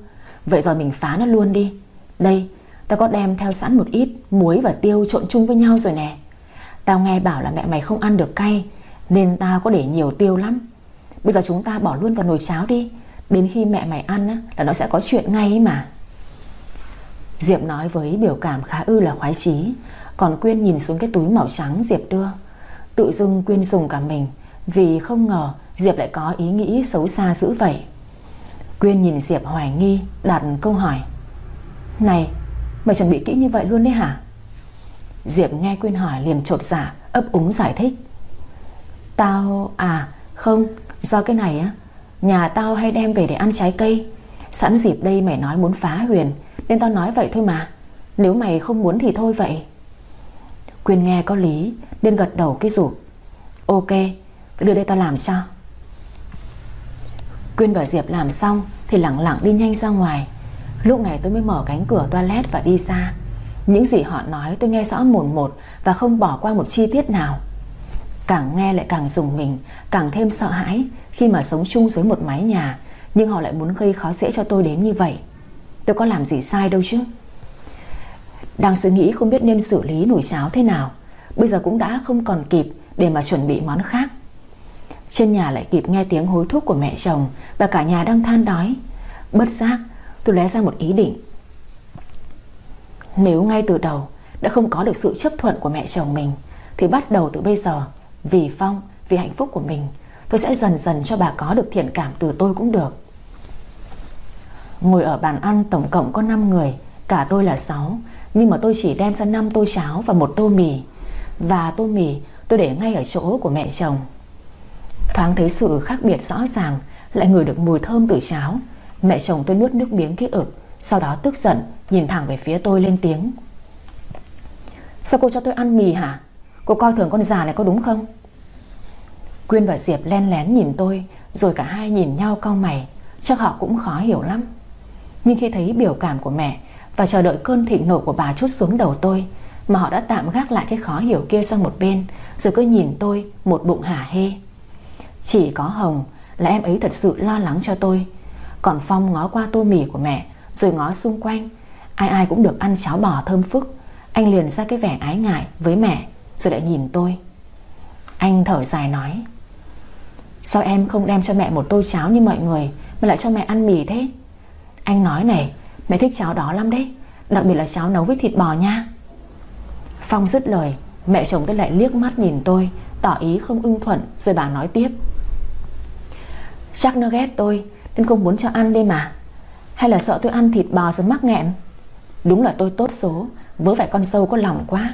Vậy rồi mình phá nó luôn đi. Đây tao có đem theo sẵn một ít Muối và tiêu trộn chung với nhau rồi nè. Tao nghe bảo là mẹ mày không ăn được cay Nên tao có để nhiều tiêu lắm. Bây giờ chúng ta bỏ luôn vào nồi cháo đi. Đến khi mẹ mày ăn á, là nó sẽ có chuyện ngay ấy mà. Diệp nói với biểu cảm khá ư là khoái chí Còn Quyên nhìn xuống cái túi màu trắng Diệp đưa. Tự dưng Quyên dùng cả mình Vì không ngờ Diệp lại có ý nghĩ xấu xa dữ vậy. Quyên nhìn Diệp hoài nghi Đặt câu hỏi. Này mày chuẩn bị kỹ như vậy luôn đấy hả? Diệp nghe Quyên hỏi liền trột giả dạ, ấp úng giải thích. Tao à không, Do cái này á, Nhà tao hay đem về để ăn trái cây. Sẵn dịp đây mày nói muốn phá Huyền, Nên tao nói vậy thôi mà. Nếu mày không muốn thì thôi vậy. Quyên nghe có lý, Nên gật đầu cái rủ Ok, Đưa đây tao làm cho Quyên và Diệp làm xong Thì lặng lặng đi nhanh ra ngoài. Lúc này tôi mới mở cánh cửa toilet và đi ra. Những gì họ nói tôi nghe rõ mồn một Và không bỏ qua một chi tiết nào. Càng nghe lại càng dùng mình, Càng thêm sợ hãi Khi mà sống chung dưới một mái nhà, Nhưng họ lại muốn gây khó dễ cho tôi đến như vậy. Tôi có làm gì sai đâu chứ? Đang suy nghĩ không biết nên xử lý nồi cháo thế nào, Bây giờ cũng đã không còn kịp Để mà chuẩn bị món khác. Trên nhà lại kịp nghe tiếng hối thúc của mẹ chồng Và cả nhà đang than đói. Bất giác tôi lé ra một ý định. Nếu ngay từ đầu Đã không có được sự chấp thuận của mẹ chồng mình Thì bắt đầu từ bây giờ Vì Phong, vì hạnh phúc của mình Tôi sẽ dần dần cho bà có được thiện cảm từ tôi cũng được. Ngồi ở bàn ăn tổng cộng có 5 người Cả tôi là 6 Nhưng mà tôi chỉ đem ra 5 tô cháo và một tô mì. Và tô mì tôi để ngay ở chỗ của mẹ chồng. Thoáng thấy sự khác biệt rõ ràng Lại ngửi được mùi thơm từ cháo. Mẹ chồng tôi nuốt nước miếng ký ực Sau đó tức giận, Nhìn thẳng về phía tôi lên tiếng. Sao cô cho tôi ăn mì hả? Cô coi thường con già này có đúng không? Quyên và Diệp len lén nhìn tôi, Rồi cả hai nhìn nhau cau mày. Chắc họ cũng khó hiểu lắm. Nhưng khi thấy biểu cảm của mẹ Và chờ đợi cơn thịnh nộ của bà chút xuống đầu tôi, Mà họ đã tạm gác lại cái khó hiểu kia sang một bên, Rồi cứ nhìn tôi một bụng hả hê. Chỉ có Hồng là em ấy thật sự lo lắng cho tôi còn Phong ngó qua tô mì của mẹ, Rồi ngó xung quanh. Ai ai cũng được ăn cháo bò thơm phức. Anh liền ra cái vẻ ái ngại với mẹ, Rồi lại nhìn tôi. Anh thở dài nói, Sao em không đem cho mẹ một tô cháo như mọi người, Mà lại cho mẹ ăn mì thế? Anh nói này, Mẹ thích cháo đó lắm đấy, Đặc biệt là cháo nấu với thịt bò nha. Phong dứt lời, Mẹ chồng tôi lại liếc mắt nhìn tôi, Tỏ ý không ưng thuận, Rồi bà nói tiếp. Chắc nó ghét tôi nên không muốn cho ăn đây mà. Hay là sợ tôi ăn thịt bò rồi mắc nghẹn? Đúng là tôi tốt số, Vớ phải con sâu có lòng quá.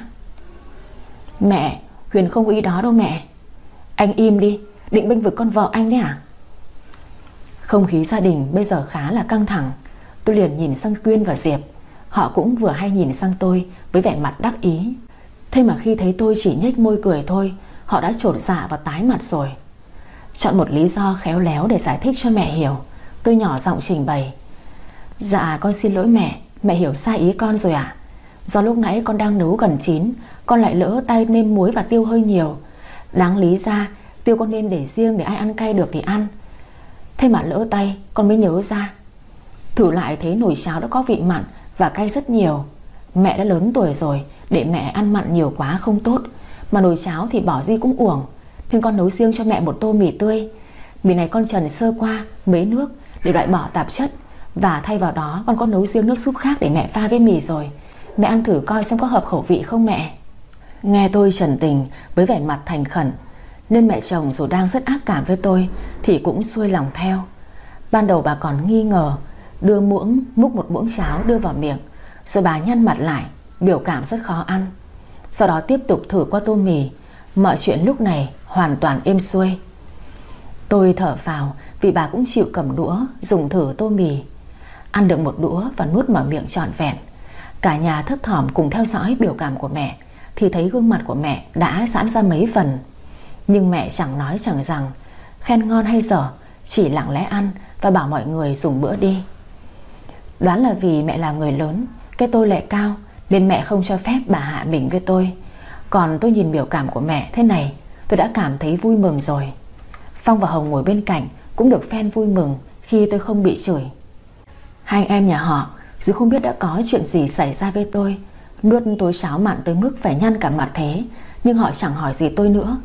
Mẹ, Huyền không có ý đó đâu mẹ. Anh im đi, Định bênh vực con vợ anh đấy à? Không khí gia đình bây giờ khá là căng thẳng. Tôi liền nhìn sang Quyên và Diệp. Họ cũng vừa hay nhìn sang tôi Với vẻ mặt đắc ý. Thế mà khi thấy tôi chỉ nhếch môi cười thôi, Họ đã trột dạ và tái mặt rồi. Chọn một lý do khéo léo để giải thích cho mẹ hiểu. Tôi nhỏ giọng trình bày. Dạ con xin lỗi mẹ. Mẹ hiểu sai ý con rồi ạ. Do lúc nãy con đang nấu gần chín, Con lại lỡ tay nêm muối và tiêu hơi nhiều. Đáng lý ra, Tiêu con nên để riêng để ai ăn cay được thì ăn. Thế mà lỡ tay, Con mới nhớ ra. Thử lại thấy nồi cháo đã có vị mặn Và cay rất nhiều. Mẹ đã lớn tuổi rồi, Để mẹ ăn mặn nhiều quá không tốt. Mà nồi cháo thì bỏ gì cũng uổng. Nên con nấu riêng cho mẹ một tô mì tươi. Mì này con trần sơ qua, Mấy nước để loại bỏ tạp chất. Và thay vào đó, con có nấu riêng nước súp khác Để mẹ pha với mì rồi. Mẹ ăn thử coi xem có hợp khẩu vị không mẹ. Nghe tôi trần tình với vẻ mặt thành khẩn, nên mẹ chồng dù đang rất ác cảm với tôi Thì cũng xuôi lòng theo. Ban đầu bà còn nghi ngờ, Đưa muỗng, múc một muỗng cháo đưa vào miệng, Rồi bà nhăn mặt lại, Biểu cảm rất khó ăn. Sau đó tiếp tục thử qua tô mì. Mọi chuyện lúc này hoàn toàn êm xuôi. Tôi thở vào vì bà cũng chịu cầm đũa, Dùng thử tô mì. Ăn được một đũa và nuốt mở miệng trọn vẹn. Cả nhà thấp thỏm cùng theo dõi biểu cảm của mẹ, Thì thấy gương mặt của mẹ đã giãn ra mấy phần. Nhưng mẹ chẳng nói chẳng rằng, Khen ngon hay dở, Chỉ lặng lẽ ăn và bảo mọi người dùng bữa đi. Đoán là vì mẹ là người lớn, Cái tôi lại cao, Nên mẹ không cho phép bà hạ mình với tôi. Còn tôi nhìn biểu cảm của mẹ thế này, Tôi đã cảm thấy vui mừng rồi. Phong và Hồng ngồi bên cạnh cũng được phen vui mừng Khi tôi không bị chửi. Hai em nhà họ, Dù không biết đã có chuyện gì xảy ra với tôi Nuốt tối sáo mặn tới mức phải nhăn cả mặt thế, Nhưng họ chẳng hỏi gì tôi nữa.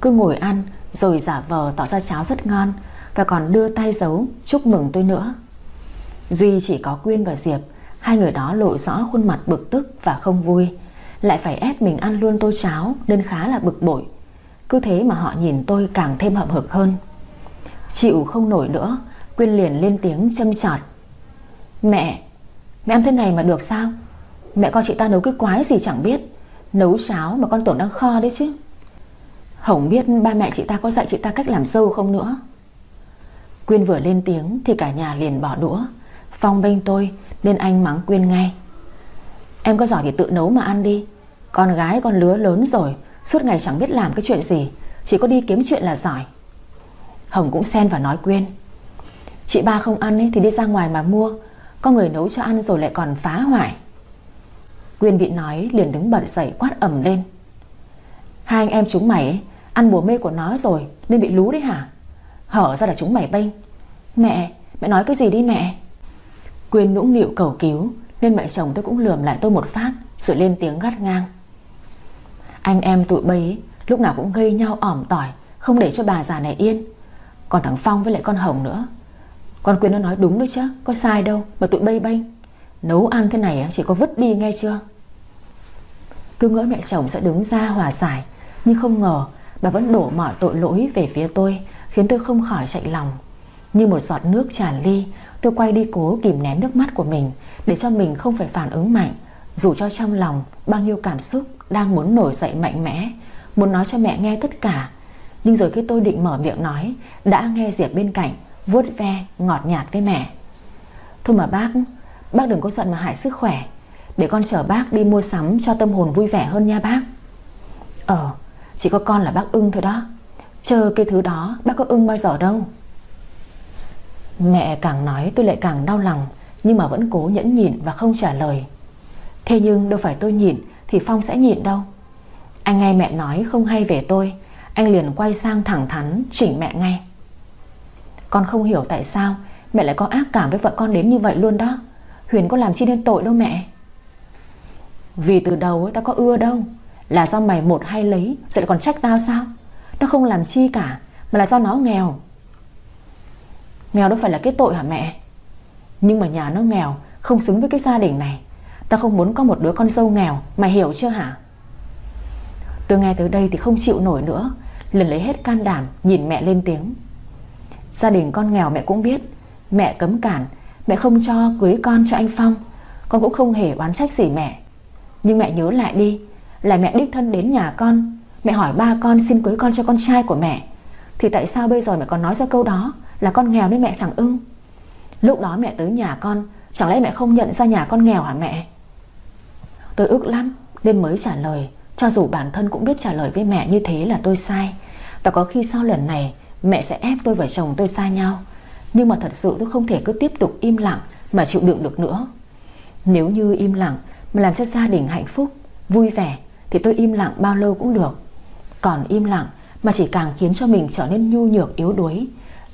Cứ ngồi ăn, rồi giả vờ tỏ ra cháo rất ngon, Và còn đưa tay giấu chúc mừng tôi nữa. Duy chỉ có Quyên và Diệp, Hai người đó lộ rõ khuôn mặt bực tức và không vui. Lại phải ép mình ăn luôn tô cháo Nên khá là bực bội. Cứ thế mà họ nhìn tôi càng thêm hậm hực hơn. Chịu không nổi nữa, Quyên liền lên tiếng châm chọt Mẹ Mẹ ăn thế này mà được sao? Mẹ coi chị ta nấu cái quái gì chẳng biết, Nấu cháo mà con tưởng đang kho đấy chứ. Hồng biết ba mẹ chị ta có dạy chị ta cách làm dâu không nữa. Quyên vừa lên tiếng Thì cả nhà liền bỏ đũa. Phong bênh tôi, nên anh mắng Quyên ngay. Em có giỏi thì tự nấu mà ăn đi. Con gái con lứa lớn rồi, Suốt ngày chẳng biết làm cái chuyện gì. Chỉ có đi kiếm chuyện là giỏi. Hồng cũng xen và nói Quyên Chị ba không ăn ấy, thì đi ra ngoài mà mua Có người nấu cho ăn rồi lại còn phá hoại. Quyên bị nói liền đứng bật dậy quát ẩm lên. Hai anh em chúng mày ấy, Ăn bùa mê của nó rồi Nên bị lú đấy hả? Hở ra là chúng mày bênh. Mẹ, mẹ nói cái gì đi mẹ? Quyên nũng nịu cầu cứu Nên mẹ chồng tôi cũng lườm lại tôi một phát Rồi lên tiếng gắt ngang. Anh em tụi bây Lúc nào cũng gây nhau ỏm tỏi Không để cho bà già này yên. Còn thằng Phong với lại con Hồng nữa. Con Quyên nó nói đúng đấy chứ, Có sai đâu, mà tụi bay bay. Nấu ăn thế này chỉ có vứt đi nghe chưa? Cứ ngỡ mẹ chồng sẽ đứng ra hòa giải, Nhưng không ngờ Bà vẫn đổ mọi tội lỗi về phía tôi, Khiến tôi không khỏi chạy lòng. Như một giọt nước tràn ly, Tôi quay đi cố kìm nén nước mắt của mình, Để cho mình không phải phản ứng mạnh. Dù cho trong lòng bao nhiêu cảm xúc Đang muốn nổi dậy mạnh mẽ, Muốn nói cho mẹ nghe tất cả nhưng rồi khi tôi định mở miệng nói, Đã nghe Diệp bên cạnh, vuốt ve, ngọt nhạt với mẹ. Thôi mà bác Bác đừng có giận mà hại sức khỏe. Để con chở bác đi mua sắm cho tâm hồn vui vẻ hơn nha bác. Ờ Chỉ có con là bác ưng thôi đó. Chờ cái thứ đó, bác có ưng bao giờ đâu. Mẹ càng nói tôi lại càng đau lòng, Nhưng mà vẫn cố nhẫn nhịn và không trả lời. Thế nhưng đâu phải tôi nhịn Thì Phong sẽ nhịn đâu. Anh nghe mẹ nói không hay về tôi anh liền quay sang thẳng thắn Chỉnh mẹ ngay. Con không hiểu tại sao Mẹ lại có ác cảm với vợ con đến như vậy luôn đó. Huyền có làm chi nên tội đâu mẹ. Vì từ đầu tao có ưa đâu, Là do mày một hay lấy Rồi lại còn trách tao sao? Nó không làm chi cả, Mà là do nó nghèo. Nghèo đâu phải là cái tội hả mẹ? Nhưng mà nhà nó nghèo, Không xứng với cái gia đình này. Tao không muốn có một đứa con dâu nghèo, Mày hiểu chưa hả? Tôi nghe tới đây thì không chịu nổi nữa Liền lấy hết can đảm, nhìn mẹ lên tiếng. Gia đình con nghèo mẹ cũng biết, Mẹ cấm cản, Mẹ không cho cưới con cho anh Phong, Con cũng không hề oán trách gì mẹ. Nhưng mẹ nhớ lại đi, Là mẹ đích thân đến nhà con, Mẹ hỏi ba con xin cưới con cho con trai của mẹ. Thì tại sao bây giờ mẹ còn nói ra câu đó, Là con nghèo nên mẹ chẳng ưng? Lúc đó mẹ tới nhà con, Chẳng lẽ mẹ không nhận ra nhà con nghèo hả mẹ? Tôi ức lắm, Nên mới trả lời. Cho dù bản thân cũng biết trả lời với mẹ như thế là tôi sai. Và có khi sau lần này, Mẹ sẽ ép tôi và chồng tôi xa nhau. Nhưng mà thật sự tôi không thể cứ tiếp tục im lặng Mà chịu đựng được nữa. Nếu như im lặng mà làm cho gia đình hạnh phúc, Vui vẻ, Thì tôi im lặng bao lâu cũng được. Còn im lặng mà chỉ càng khiến cho mình trở nên nhu nhược, yếu đuối,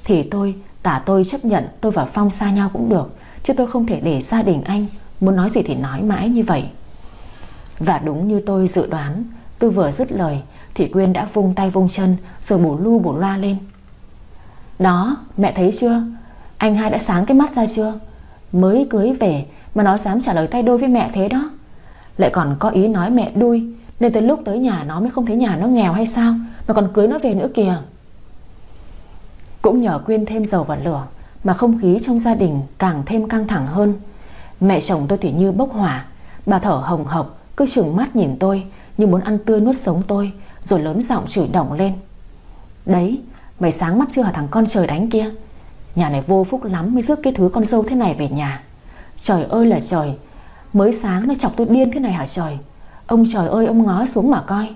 Thì tôi, Tả tôi, chấp nhận tôi và Phong xa nhau cũng được. Chứ tôi không thể để gia đình anh Muốn nói gì thì nói mãi như vậy. Và đúng như tôi dự đoán, Tôi vừa dứt lời, Thì Quyên đã vung tay vung chân, Rồi bổ lu bổ loa lên. Đó mẹ thấy chưa? Anh hai đã sáng cái mắt ra chưa? Mới cưới về mà nó dám trả lời tay đôi với mẹ thế đó. Lại còn có ý nói mẹ đuôi, Nên tới lúc tới nhà nó mới không thấy nhà nó nghèo hay sao, Mà còn cưới nó về nữa kìa. Cũng nhờ quyên thêm dầu vào lửa, Mà không khí trong gia đình càng thêm căng thẳng hơn. Mẹ chồng tôi thì như bốc hỏa, Bà thở hồng hộc cứ chừng mắt nhìn tôi, Như muốn ăn tươi nuốt sống tôi, Rồi lớn giọng chửi động lên. Đấy, Mày sáng mắt chưa hả thằng con trời đánh kia? Nhà này vô phúc lắm mới rước cái thứ con dâu thế này về nhà. Trời ơi là trời, Mới sáng nó chọc tôi điên thế này hả trời? Ông trời ơi, ông ngó xuống mà coi.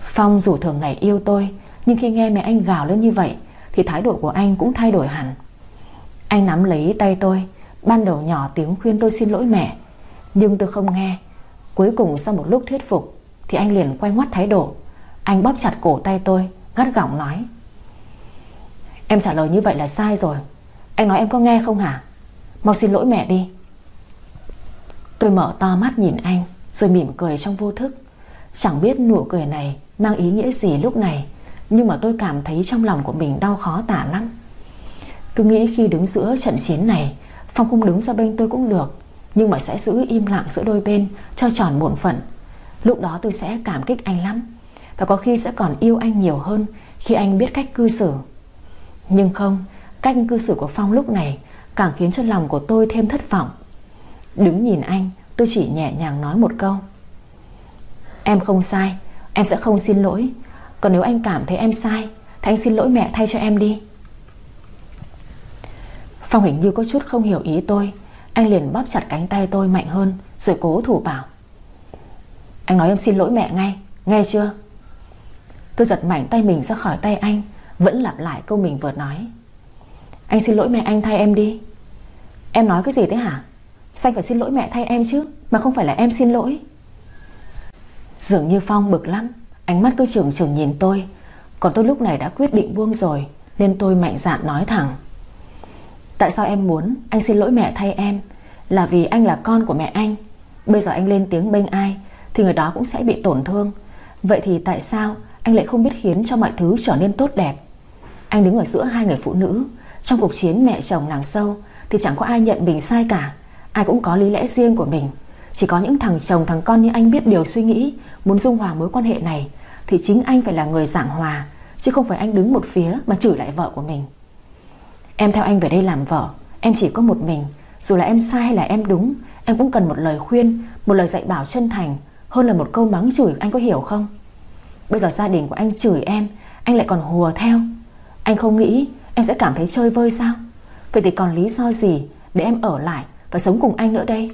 Phong dù thường ngày yêu tôi, Nhưng khi nghe mẹ anh gào lên như vậy, Thì thái độ của anh cũng thay đổi hẳn. Anh nắm lấy tay tôi, Ban đầu nhỏ tiếng khuyên tôi xin lỗi mẹ nhưng tôi không nghe. Cuối cùng sau một lúc thuyết phục, Thì anh liền quay ngoắt thái độ. Anh bóp chặt cổ tay tôi, Gắt gỏng nói. Em trả lời như vậy là sai rồi. Anh nói em có nghe không hả? Mau xin lỗi mẹ đi. Tôi mở to mắt nhìn anh, Rồi mỉm cười trong vô thức. Chẳng biết nụ cười này mang ý nghĩa gì lúc này, Nhưng mà tôi cảm thấy trong lòng của mình đau khó tả lắm. Cứ nghĩ khi đứng giữa trận chiến này, Phong không đứng ra bên tôi cũng được. Nhưng mà sẽ giữ im lặng giữa đôi bên, Cho tròn bổn phận. Lúc đó tôi sẽ cảm kích anh lắm. Và có khi sẽ còn yêu anh nhiều hơn Khi anh biết cách cư xử. Nhưng không, Cách cư xử của Phong lúc này Càng khiến cho lòng của tôi thêm thất vọng. Đứng nhìn anh, Tôi chỉ nhẹ nhàng nói một câu. Em không sai, Em sẽ không xin lỗi. Còn nếu anh cảm thấy em sai, Thì anh xin lỗi mẹ thay cho em đi. Phong hình như có chút không hiểu ý tôi. Anh liền bóp chặt cánh tay tôi mạnh hơn, Rồi cố thủ bảo. Anh nói em xin lỗi mẹ ngay, Nghe chưa? Tôi giật mạnh tay mình ra khỏi tay anh, Vẫn lặp lại câu mình vừa nói. Anh xin lỗi mẹ anh thay em đi. Em nói cái gì thế hả? Xanh anh phải xin lỗi mẹ thay em chứ, Mà không phải là em xin lỗi? Dường như Phong bực lắm, Ánh mắt cứ trường trường nhìn tôi. Còn tôi lúc này đã quyết định buông rồi, Nên tôi mạnh dạn nói thẳng. Tại sao em muốn anh xin lỗi mẹ thay em? Là vì anh là con của mẹ anh. Bây giờ anh lên tiếng bênh ai Thì người đó cũng sẽ bị tổn thương. Vậy thì tại sao anh lại không biết khiến cho mọi thứ trở nên tốt đẹp? Anh đứng ở giữa hai người phụ nữ. Trong cuộc chiến mẹ chồng nàng sâu Thì chẳng có ai nhận mình sai cả. Ai cũng có lý lẽ riêng của mình. Chỉ có những thằng chồng, thằng con như anh biết điều suy nghĩ, Muốn dung hòa mối quan hệ này Thì chính anh phải là người giảng hòa, Chứ không phải anh đứng một phía mà chửi lại vợ của mình. Em theo anh về đây làm vợ. Em chỉ có một mình. Dù là em sai hay là em đúng, Em cũng cần một lời khuyên, Một lời dạy bảo chân thành, Hơn là một câu mắng chửi. Anh có hiểu không? Bây giờ gia đình của anh chửi em, Anh lại còn hùa theo. Anh không nghĩ em sẽ cảm thấy chơi vơi sao? Vậy thì còn lý do gì Để em ở lại và sống cùng anh nữa đây?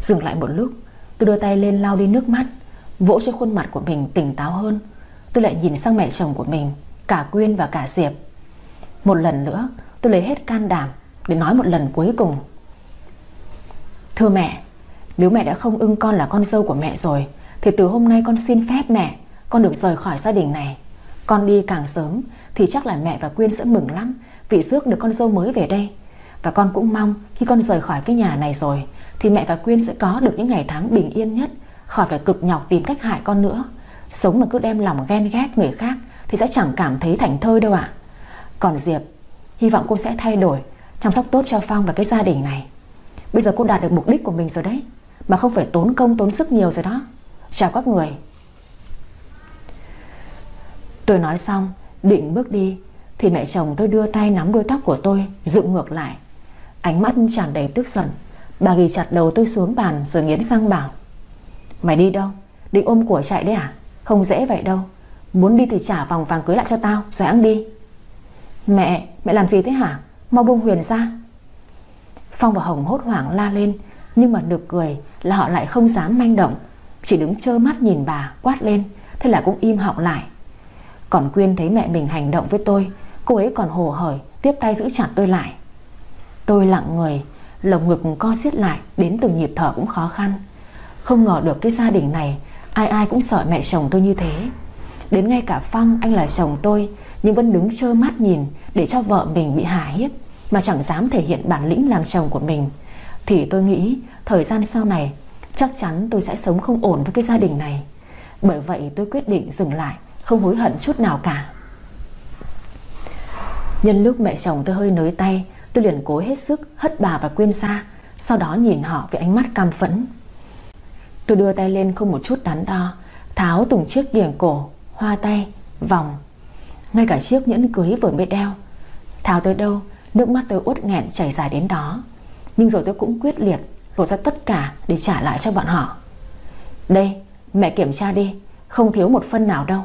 Dừng lại một lúc, Tôi đưa tay lên lau đi nước mắt, Vỗ cho khuôn mặt của mình tỉnh táo hơn. Tôi lại nhìn sang mẹ chồng của mình. Cả Quyên và cả Diệp. Một lần nữa, tôi lấy hết can đảm Để nói một lần cuối cùng. Thưa mẹ, Nếu mẹ đã không ưng con là con dâu của mẹ rồi, Thì từ hôm nay con xin phép mẹ, Con được rời khỏi gia đình này. Con đi càng sớm, Thì chắc là mẹ và Quyên sẽ mừng lắm Vì rước được con dâu mới về đây. Và con cũng mong khi con rời khỏi cái nhà này rồi, Thì mẹ và Quyên sẽ có được những ngày tháng bình yên nhất, Khỏi phải cực nhọc tìm cách hại con nữa. Sống mà cứ đem lòng ghen ghét người khác thì sẽ chẳng cảm thấy thảnh thơi đâu ạ. Còn Diệp, Hy vọng cô sẽ thay đổi, Chăm sóc tốt cho Phong và cái gia đình này. Bây giờ cô đạt được mục đích của mình rồi đấy, Mà không phải tốn công, tốn sức nhiều rồi đó. Chào các người. Tôi nói xong, Định bước đi, Thì mẹ chồng tôi đưa tay nắm đuôi tóc của tôi, Dựng ngược lại. Ánh mắt tràn đầy tức giận, Bà ghi chặt đầu tôi xuống bàn rồi nghiến răng bảo, Mày đi đâu? Định ôm của chạy đấy à? Không dễ vậy đâu. Muốn đi thì trả vòng vàng cưới lại cho tao Rồi ăn đi. Mẹ, mẹ làm gì thế hả? Mau buông Huyền ra. Phong và Hồng hốt hoảng la lên Nhưng mà được cười là họ lại không dám manh động. Chỉ đứng trơ mắt nhìn bà quát lên Thế là cũng im họng lại. Còn Quyên thấy mẹ mình hành động với tôi Cô ấy còn hồ hởi Tiếp tay giữ chặt tôi lại. Tôi lặng người Lồng ngực co siết lại Đến từng nhịp thở cũng khó khăn. Không ngờ được cái gia đình này Ai ai cũng sợ mẹ chồng tôi như thế. Đến ngay cả Phong, anh là chồng tôi, Nhưng vẫn đứng trơ mắt nhìn Để cho vợ mình bị hà hiếp, Mà chẳng dám thể hiện bản lĩnh làm chồng của mình. Thì tôi nghĩ, Thời gian sau này, Chắc chắn tôi sẽ sống không ổn với cái gia đình này. Bởi vậy tôi quyết định dừng lại, Không hối hận chút nào cả. Nhân lúc mẹ chồng tôi hơi nới tay, Tôi liền cố hết sức hất bà và Quyên xa, Sau đó nhìn họ với ánh mắt cam phẫn. Tôi đưa tay lên không một chút đắn đo, Tháo từng chiếc kiềng cổ Hoa tay, vòng. Ngay cả chiếc nhẫn cưới vừa mới đeo Tháo tới đâu Nước mắt tôi út nghẹn chảy dài đến đó. Nhưng rồi tôi cũng quyết liệt Lột ra tất cả để trả lại cho bọn họ. Đây mẹ kiểm tra đi Không thiếu một phân nào đâu.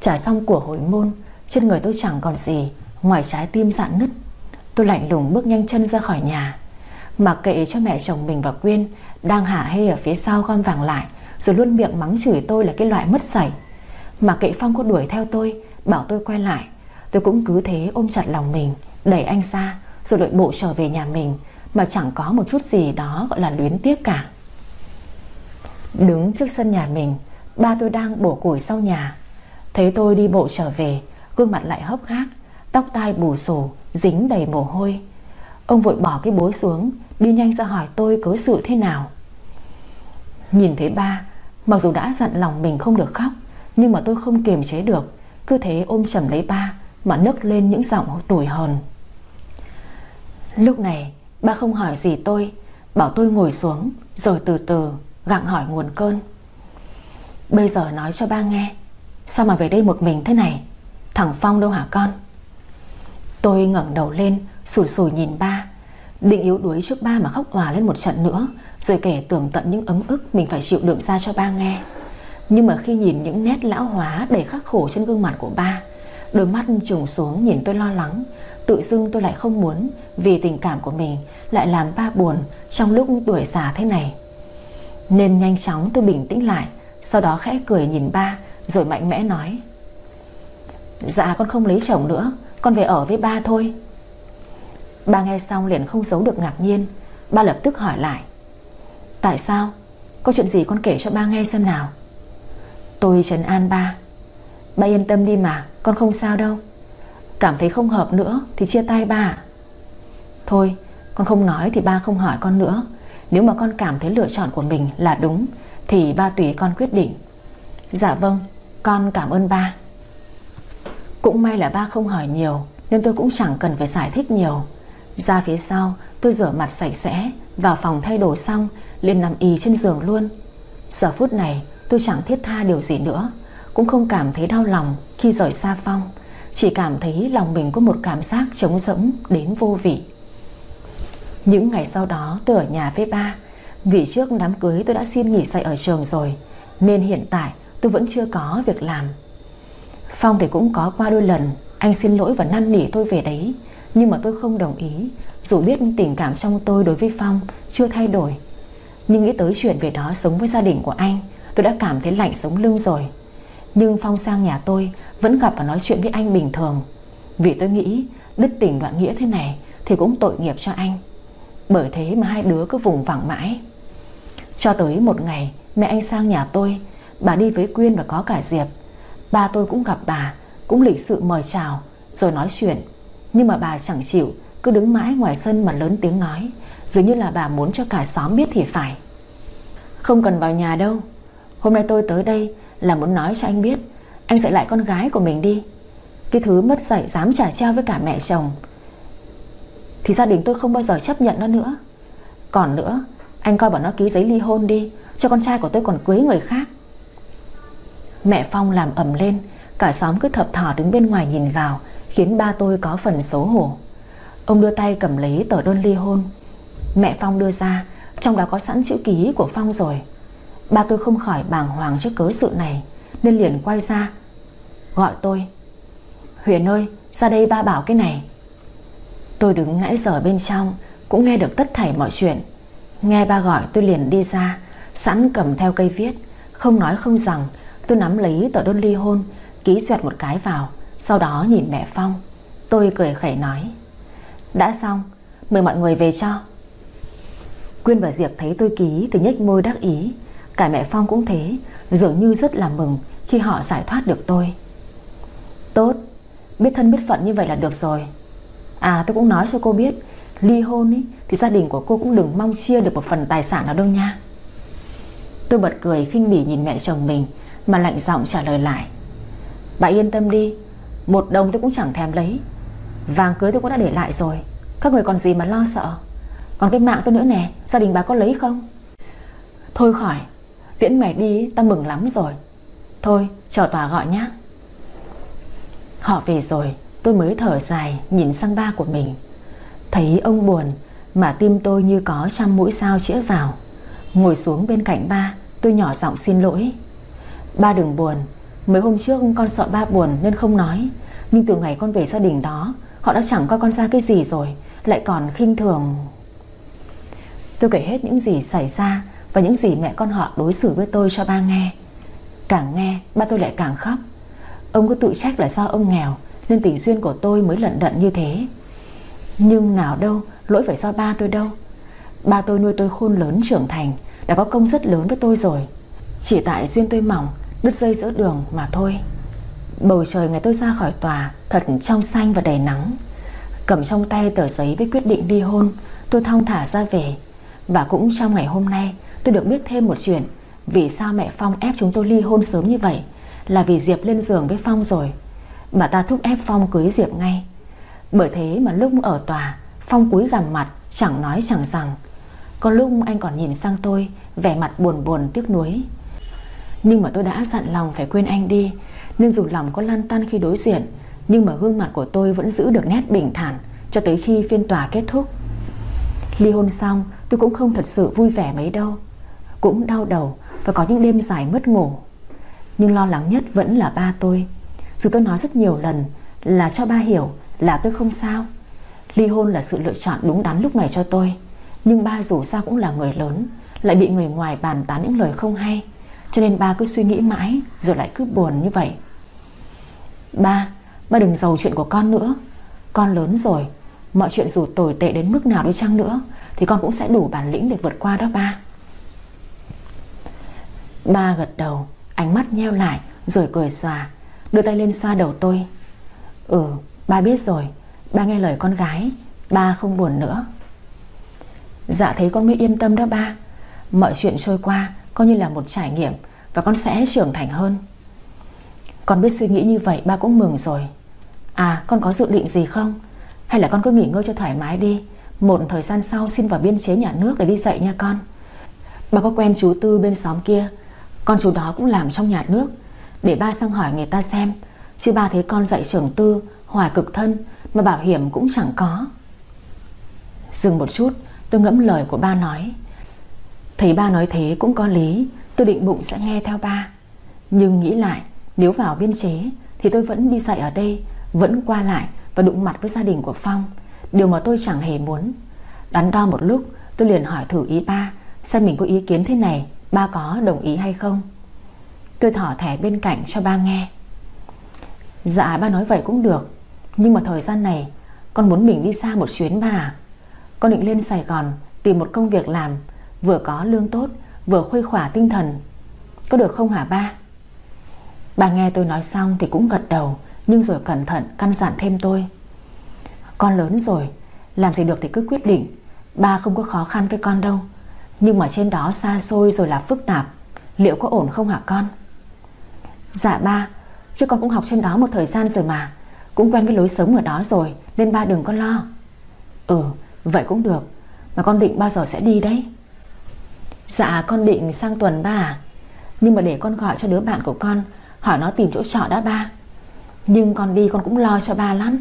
Trả xong của hồi môn Trên người tôi chẳng còn gì Ngoài trái tim dạn nứt. Tôi lạnh lùng bước nhanh chân ra khỏi nhà. Mặc kệ cho mẹ chồng mình và Quyên Đang hả hê ở phía sau gom vàng lại rồi luôn miệng mắng chửi tôi là cái loại mất sảy. Mà kệ Phong có đuổi theo tôi, Bảo tôi quay lại. Tôi cũng cứ thế ôm chặt lòng mình, Đẩy anh ra, Rồi đội bộ trở về nhà mình, Mà chẳng có một chút gì đó gọi là luyến tiếc cả. Đứng trước sân nhà mình, Ba tôi đang bổ củi sau nhà. Thấy tôi đi bộ trở về, Gương mặt lại hốc hác, Tóc tai bù xù, Dính đầy mồ hôi. Ông vội bỏ cái bối xuống, Đi nhanh ra hỏi tôi cớ sự thế nào. Nhìn thấy ba Mặc dù đã dặn lòng mình không được khóc, Nhưng mà tôi không kiềm chế được. Cứ thế ôm chầm lấy ba, Mà nức lên những giọng tủi hờn. Lúc này, Ba không hỏi gì tôi, Bảo tôi ngồi xuống, Rồi từ từ gặng hỏi nguồn cơn. Bây giờ nói cho ba nghe, Sao mà về đây một mình thế này? Thằng Phong đâu hả con? Tôi ngẩng đầu lên, Sủi sủi nhìn ba, Định yếu đuối trước ba mà khóc hòa lên một trận nữa rồi kể tưởng tận những ấm ức Mình phải chịu đựng ra cho ba nghe. Nhưng mà khi nhìn những nét lão hóa Đầy khắc khổ trên gương mặt của ba, Đôi mắt trùng xuống nhìn tôi lo lắng, Tự dưng tôi lại không muốn Vì tình cảm của mình Lại làm ba buồn trong lúc tuổi già thế này. Nên nhanh chóng tôi bình tĩnh lại, Sau đó khẽ cười nhìn ba, Rồi mạnh mẽ nói Dạ con không lấy chồng nữa, Con về ở với ba thôi. Ba nghe xong liền không giấu được ngạc nhiên, Ba lập tức hỏi lại Tại sao? Có chuyện gì con kể cho ba nghe xem nào. Tôi trấn an ba. Ba yên tâm đi mà, Con không sao đâu. Cảm thấy không hợp nữa thì chia tay ba Thôi, con không nói thì ba không hỏi con nữa. Nếu mà con cảm thấy lựa chọn của mình là đúng, Thì ba tùy con quyết định. Dạ vâng Con cảm ơn ba. Cũng may là ba không hỏi nhiều, Nên tôi cũng chẳng cần phải giải thích nhiều. Ra phía sau, tôi rửa mặt sạch sẽ vào phòng thay đồ xong liền nằm y trên giường luôn. Giờ phút này, tôi chẳng thiết tha điều gì nữa. Cũng không cảm thấy đau lòng Khi rời xa Phong Chỉ cảm thấy lòng mình có một cảm giác trống rỗng Đến vô vị. Những ngày sau đó, tôi ở nhà với ba. Vì trước đám cưới tôi đã xin nghỉ dạy ở trường rồi, Nên hiện tại tôi vẫn chưa có việc làm. Phong thì cũng có qua đôi lần, Anh xin lỗi và năn nỉ tôi về đấy. Nhưng mà tôi không đồng ý. Dù biết tình cảm trong tôi đối với Phong Chưa thay đổi, Nhưng nghĩ tới chuyện về đó sống với gia đình của anh, Tôi đã cảm thấy lạnh sống lưng rồi. Nhưng Phong sang nhà tôi Vẫn gặp và nói chuyện với anh bình thường. Vì tôi nghĩ đứt tình đoạn nghĩa thế này Thì cũng tội nghiệp cho anh. Bởi thế mà hai đứa cứ vùng vẳng mãi. Cho tới một ngày Mẹ anh sang nhà tôi, Bà đi với Quyên và có cả Diệp. Ba tôi cũng gặp bà, Cũng lịch sự mời chào, Rồi nói chuyện. Nhưng mà bà chẳng chịu cứ đứng mãi ngoài sân mà lớn tiếng nói. Dường như là bà muốn cho cả xóm biết thì phải. Không cần vào nhà đâu. Hôm nay tôi tới đây là muốn nói cho anh biết, Anh dạy lại con gái của mình đi. Cái thứ mất dạy dám trả treo với cả mẹ chồng, Thì gia đình tôi không bao giờ chấp nhận nó nữa. Còn nữa, Anh coi bọn nó ký giấy ly hôn đi, Cho con trai của tôi còn cưới người khác. Mẹ Phong làm ầm lên, Cả xóm cứ thập thỏ đứng bên ngoài nhìn vào, Khiến ba tôi có phần xấu hổ. Ông đưa tay cầm lấy tờ đơn ly hôn. Mẹ Phong đưa ra, Trong đó có sẵn chữ ký của Phong rồi. Ba tôi không khỏi bàng hoàng trước cớ sự này, Nên liền quay ra. Gọi tôi. Huyền ơi, ra đây ba bảo cái này. Tôi đứng nãy giờ bên trong, Cũng nghe được tất thảy mọi chuyện. Nghe ba gọi, tôi liền đi ra, Sẵn cầm theo cây viết. Không nói không rằng, Tôi nắm lấy tờ đơn ly hôn, Ký xoẹt một cái vào, Sau đó nhìn mẹ Phong. Tôi cười khẩy nói. Đã xong Mời mọi người về cho. Quyên và Diệp thấy tôi ký thì nhếch môi đắc ý. Cả mẹ Phong cũng thế Dường như rất là mừng Khi họ giải thoát được tôi. Tốt Biết thân biết phận như vậy là được rồi. À tôi cũng nói cho cô biết Ly hôn ý, thì gia đình của cô cũng đừng mong chia được một phần tài sản nào đâu nha. Tôi bật cười khinh bỉ nhìn mẹ chồng mình Mà lạnh giọng trả lời lại. Bà yên tâm đi Một đồng tôi cũng chẳng thèm lấy. Vàng cưới tôi cũng đã để lại rồi. Các người còn gì mà lo sợ? Còn cái mạng tôi nữa nè, Gia đình bà có lấy không? Thôi khỏi Tiễn mày đi ta mừng lắm rồi. Thôi, chờ tòa gọi nhé Họ về rồi, Tôi mới thở dài, nhìn sang ba của mình. Thấy ông buồn, Mà tim tôi như có trăm mũi sao chĩa vào. Ngồi xuống bên cạnh ba, Tôi nhỏ giọng xin lỗi. Ba đừng buồn, Mấy hôm trước con sợ ba buồn nên không nói. Nhưng từ ngày con về gia đình đó Họ đã chẳng coi con ra cái gì rồi, Lại còn khinh thường. Tôi kể hết những gì xảy ra Và những gì mẹ con họ đối xử với tôi cho ba nghe. Càng nghe, ba tôi lại càng khóc. Ông cứ tự trách là do ông nghèo, Nên tình duyên của tôi mới lận đận như thế. Nhưng nào đâu, Lỗi phải do ba tôi đâu. Ba tôi nuôi tôi khôn lớn trưởng thành, Đã có công rất lớn với tôi rồi. Chỉ tại duyên tôi mỏng, Đứt dây giữa đường mà thôi. Bầu trời ngày tôi ra khỏi tòa, Thật trong xanh và đầy nắng. Cầm trong tay tờ giấy với quyết định ly hôn, Tôi thong thả ra về. Và cũng trong ngày hôm nay, Tôi được biết thêm một chuyện. Vì sao mẹ Phong ép chúng tôi ly hôn sớm như vậy? Là vì Diệp lên giường với Phong rồi. Bà ta thúc ép Phong cưới Diệp ngay. Bởi thế mà lúc ở tòa, Phong cúi gằm mặt, Chẳng nói chẳng rằng. Có lúc anh còn nhìn sang tôi, Vẻ mặt buồn buồn tiếc nuối. Nhưng mà tôi đã dặn lòng phải quên anh đi nên dù lòng có lăn tan khi đối diện, Nhưng mà gương mặt của tôi vẫn giữ được nét bình thản Cho tới khi phiên tòa kết thúc. Ly hôn xong, tôi cũng không thật sự vui vẻ mấy đâu. Cũng đau đầu Và có những đêm dài mất ngủ. Nhưng lo lắng nhất vẫn là ba tôi. Dù tôi nói rất nhiều lần Là cho ba hiểu là tôi không sao. Ly hôn là sự lựa chọn đúng đắn lúc này cho tôi. Nhưng ba dù sao cũng là người lớn, Lại bị người ngoài bàn tán những lời không hay. Cho nên ba cứ suy nghĩ mãi, Rồi lại cứ buồn như vậy. Ba Ba đừng giàu chuyện của con nữa. Con lớn rồi, Mọi chuyện dù tồi tệ đến mức nào đi chăng nữa, Thì con cũng sẽ đủ bản lĩnh để vượt qua đó, ba. Ba gật đầu, Ánh mắt nheo lại, Rồi cười xòa, Đưa tay lên xoa đầu tôi. Ừ ba biết rồi, Ba nghe lời con gái, Ba không buồn nữa. Dạ thấy con mới yên tâm đó, ba. Mọi chuyện trôi qua Coi như là một trải nghiệm Và con sẽ trưởng thành hơn. Con biết suy nghĩ như vậy, ba cũng mừng rồi. À con có dự định gì không? Hay là con cứ nghỉ ngơi cho thoải mái đi. Một thời gian sau xin vào biên chế nhà nước Để đi dạy nha con. Ba có quen chú Tư bên xóm kia. Con chú đó cũng làm trong nhà nước. Để ba sang hỏi người ta xem. Chứ ba thấy con dạy trưởng tư, Hoài cực thân, Mà bảo hiểm cũng chẳng có. Dừng một chút, tôi ngẫm lời của ba nói. Thấy ba nói thế cũng có lý. Tôi định bụng sẽ nghe theo ba. Nhưng nghĩ lại nếu vào biên chế Thì tôi vẫn đi dạy ở đây, Vẫn qua lại và đụng mặt với gia đình của Phong. Điều mà tôi chẳng hề muốn. Đắn đo một lúc, tôi liền hỏi thử ý ba, Xem mình có ý kiến thế này, Ba có đồng ý hay không. Tôi thỏ thẻ bên cạnh cho ba nghe. Dạ ba nói vậy cũng được. Nhưng mà thời gian này, Con muốn mình đi xa một chuyến ba à? Con định lên Sài Gòn Tìm một công việc làm, Vừa có lương tốt, Vừa khuây khỏa tinh thần. Có được không hả ba? Bà nghe tôi nói xong thì cũng gật đầu, Nhưng rồi cẩn thận căn dặn thêm tôi. Con lớn rồi, Làm gì được thì cứ quyết định. Ba không có khó khăn với con đâu. Nhưng mà trên đó xa xôi rồi là phức tạp. Liệu có ổn không hả con? Dạ ba, Chứ con cũng học trên đó một thời gian rồi mà. Cũng quen với lối sống ở đó rồi, Nên ba đừng có lo. Ừ vậy cũng được. Mà con định bao giờ sẽ đi đấy? Dạ con định sang tuần ba à. Nhưng mà để con gọi cho đứa bạn của con Hỏi nó tìm chỗ trọ đã ba. Nhưng con đi con cũng lo cho ba lắm.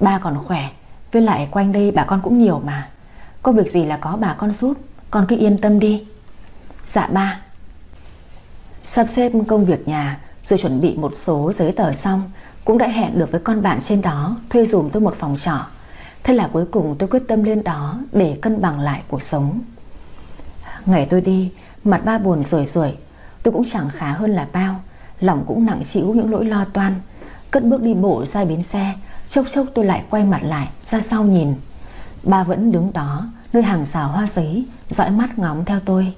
Ba còn khỏe, Với lại quanh đây bà con cũng nhiều mà. Có việc gì là có bà con giúp, Con cứ yên tâm đi. Dạ ba. Sắp xếp công việc nhà, Rồi chuẩn bị một số giấy tờ xong, Cũng đã hẹn được với con bạn trên đó, Thuê dùm tôi một phòng trọ. Thế là cuối cùng tôi quyết tâm lên đó Để cân bằng lại cuộc sống. Ngày tôi đi, Mặt ba buồn rười rượi Tôi cũng chẳng khá hơn là bao. Lòng cũng nặng chịu những nỗi lo toan. Cất bước đi bộ ra bến xe, Chốc chốc tôi lại quay mặt lại, Ra sau nhìn. Ba vẫn đứng đó, Nơi hàng xào hoa giấy, Dõi mắt ngóng theo tôi.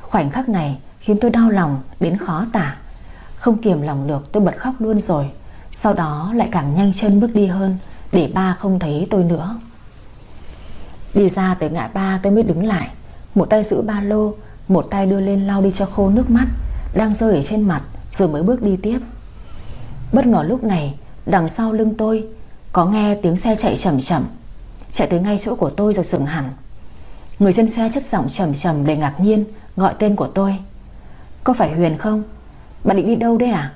Khoảnh khắc này khiến tôi đau lòng đến khó tả. Không kiềm lòng được, tôi bật khóc luôn rồi. Sau đó lại càng nhanh chân bước đi hơn, Để ba không thấy tôi nữa. Đi ra tới ngã ba tôi mới đứng lại. Một tay giữ ba lô một tay đưa lên lau đi cho khô nước mắt, Đang rơi ở trên mặt, Rồi mới bước đi tiếp. Bất ngờ lúc này, Đằng sau lưng tôi, Có nghe tiếng xe chạy chậm chậm. Chạy tới ngay chỗ của tôi rồi dừng hẳn. Người trên xe chất giọng trầm trầm đầy ngạc nhiên, Gọi tên của tôi. Có phải Huyền không? Bạn định đi đâu đấy à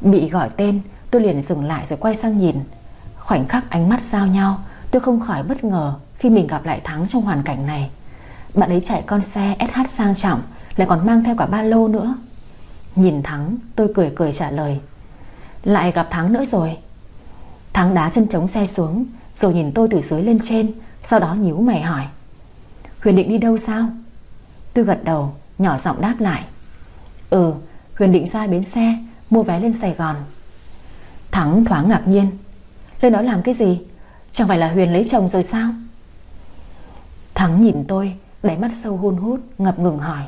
Bị gọi tên, tôi liền dừng lại rồi quay sang nhìn. Khoảnh khắc ánh mắt giao nhau, Tôi không khỏi bất ngờ Khi mình gặp lại Thắng trong hoàn cảnh này. Bạn ấy chạy con xe SH sang trọng, Lại còn mang theo cả ba lô nữa. Nhìn Thắng, tôi cười cười trả lời. Lại gặp Thắng nữa rồi. Thắng đá chân trống xe xuống, Rồi nhìn tôi từ dưới lên trên, Sau đó nhíu mày hỏi. Huyền định đi đâu sao? Tôi gật đầu, nhỏ giọng đáp lại. Ừ Huyền định ra bến xe, Mua vé lên Sài Gòn. Thắng thoáng ngạc nhiên. Lên đó làm cái gì? Chẳng phải là Huyền lấy chồng rồi sao? Thắng nhìn tôi Đáy mắt sâu hun hút, ngập ngừng hỏi.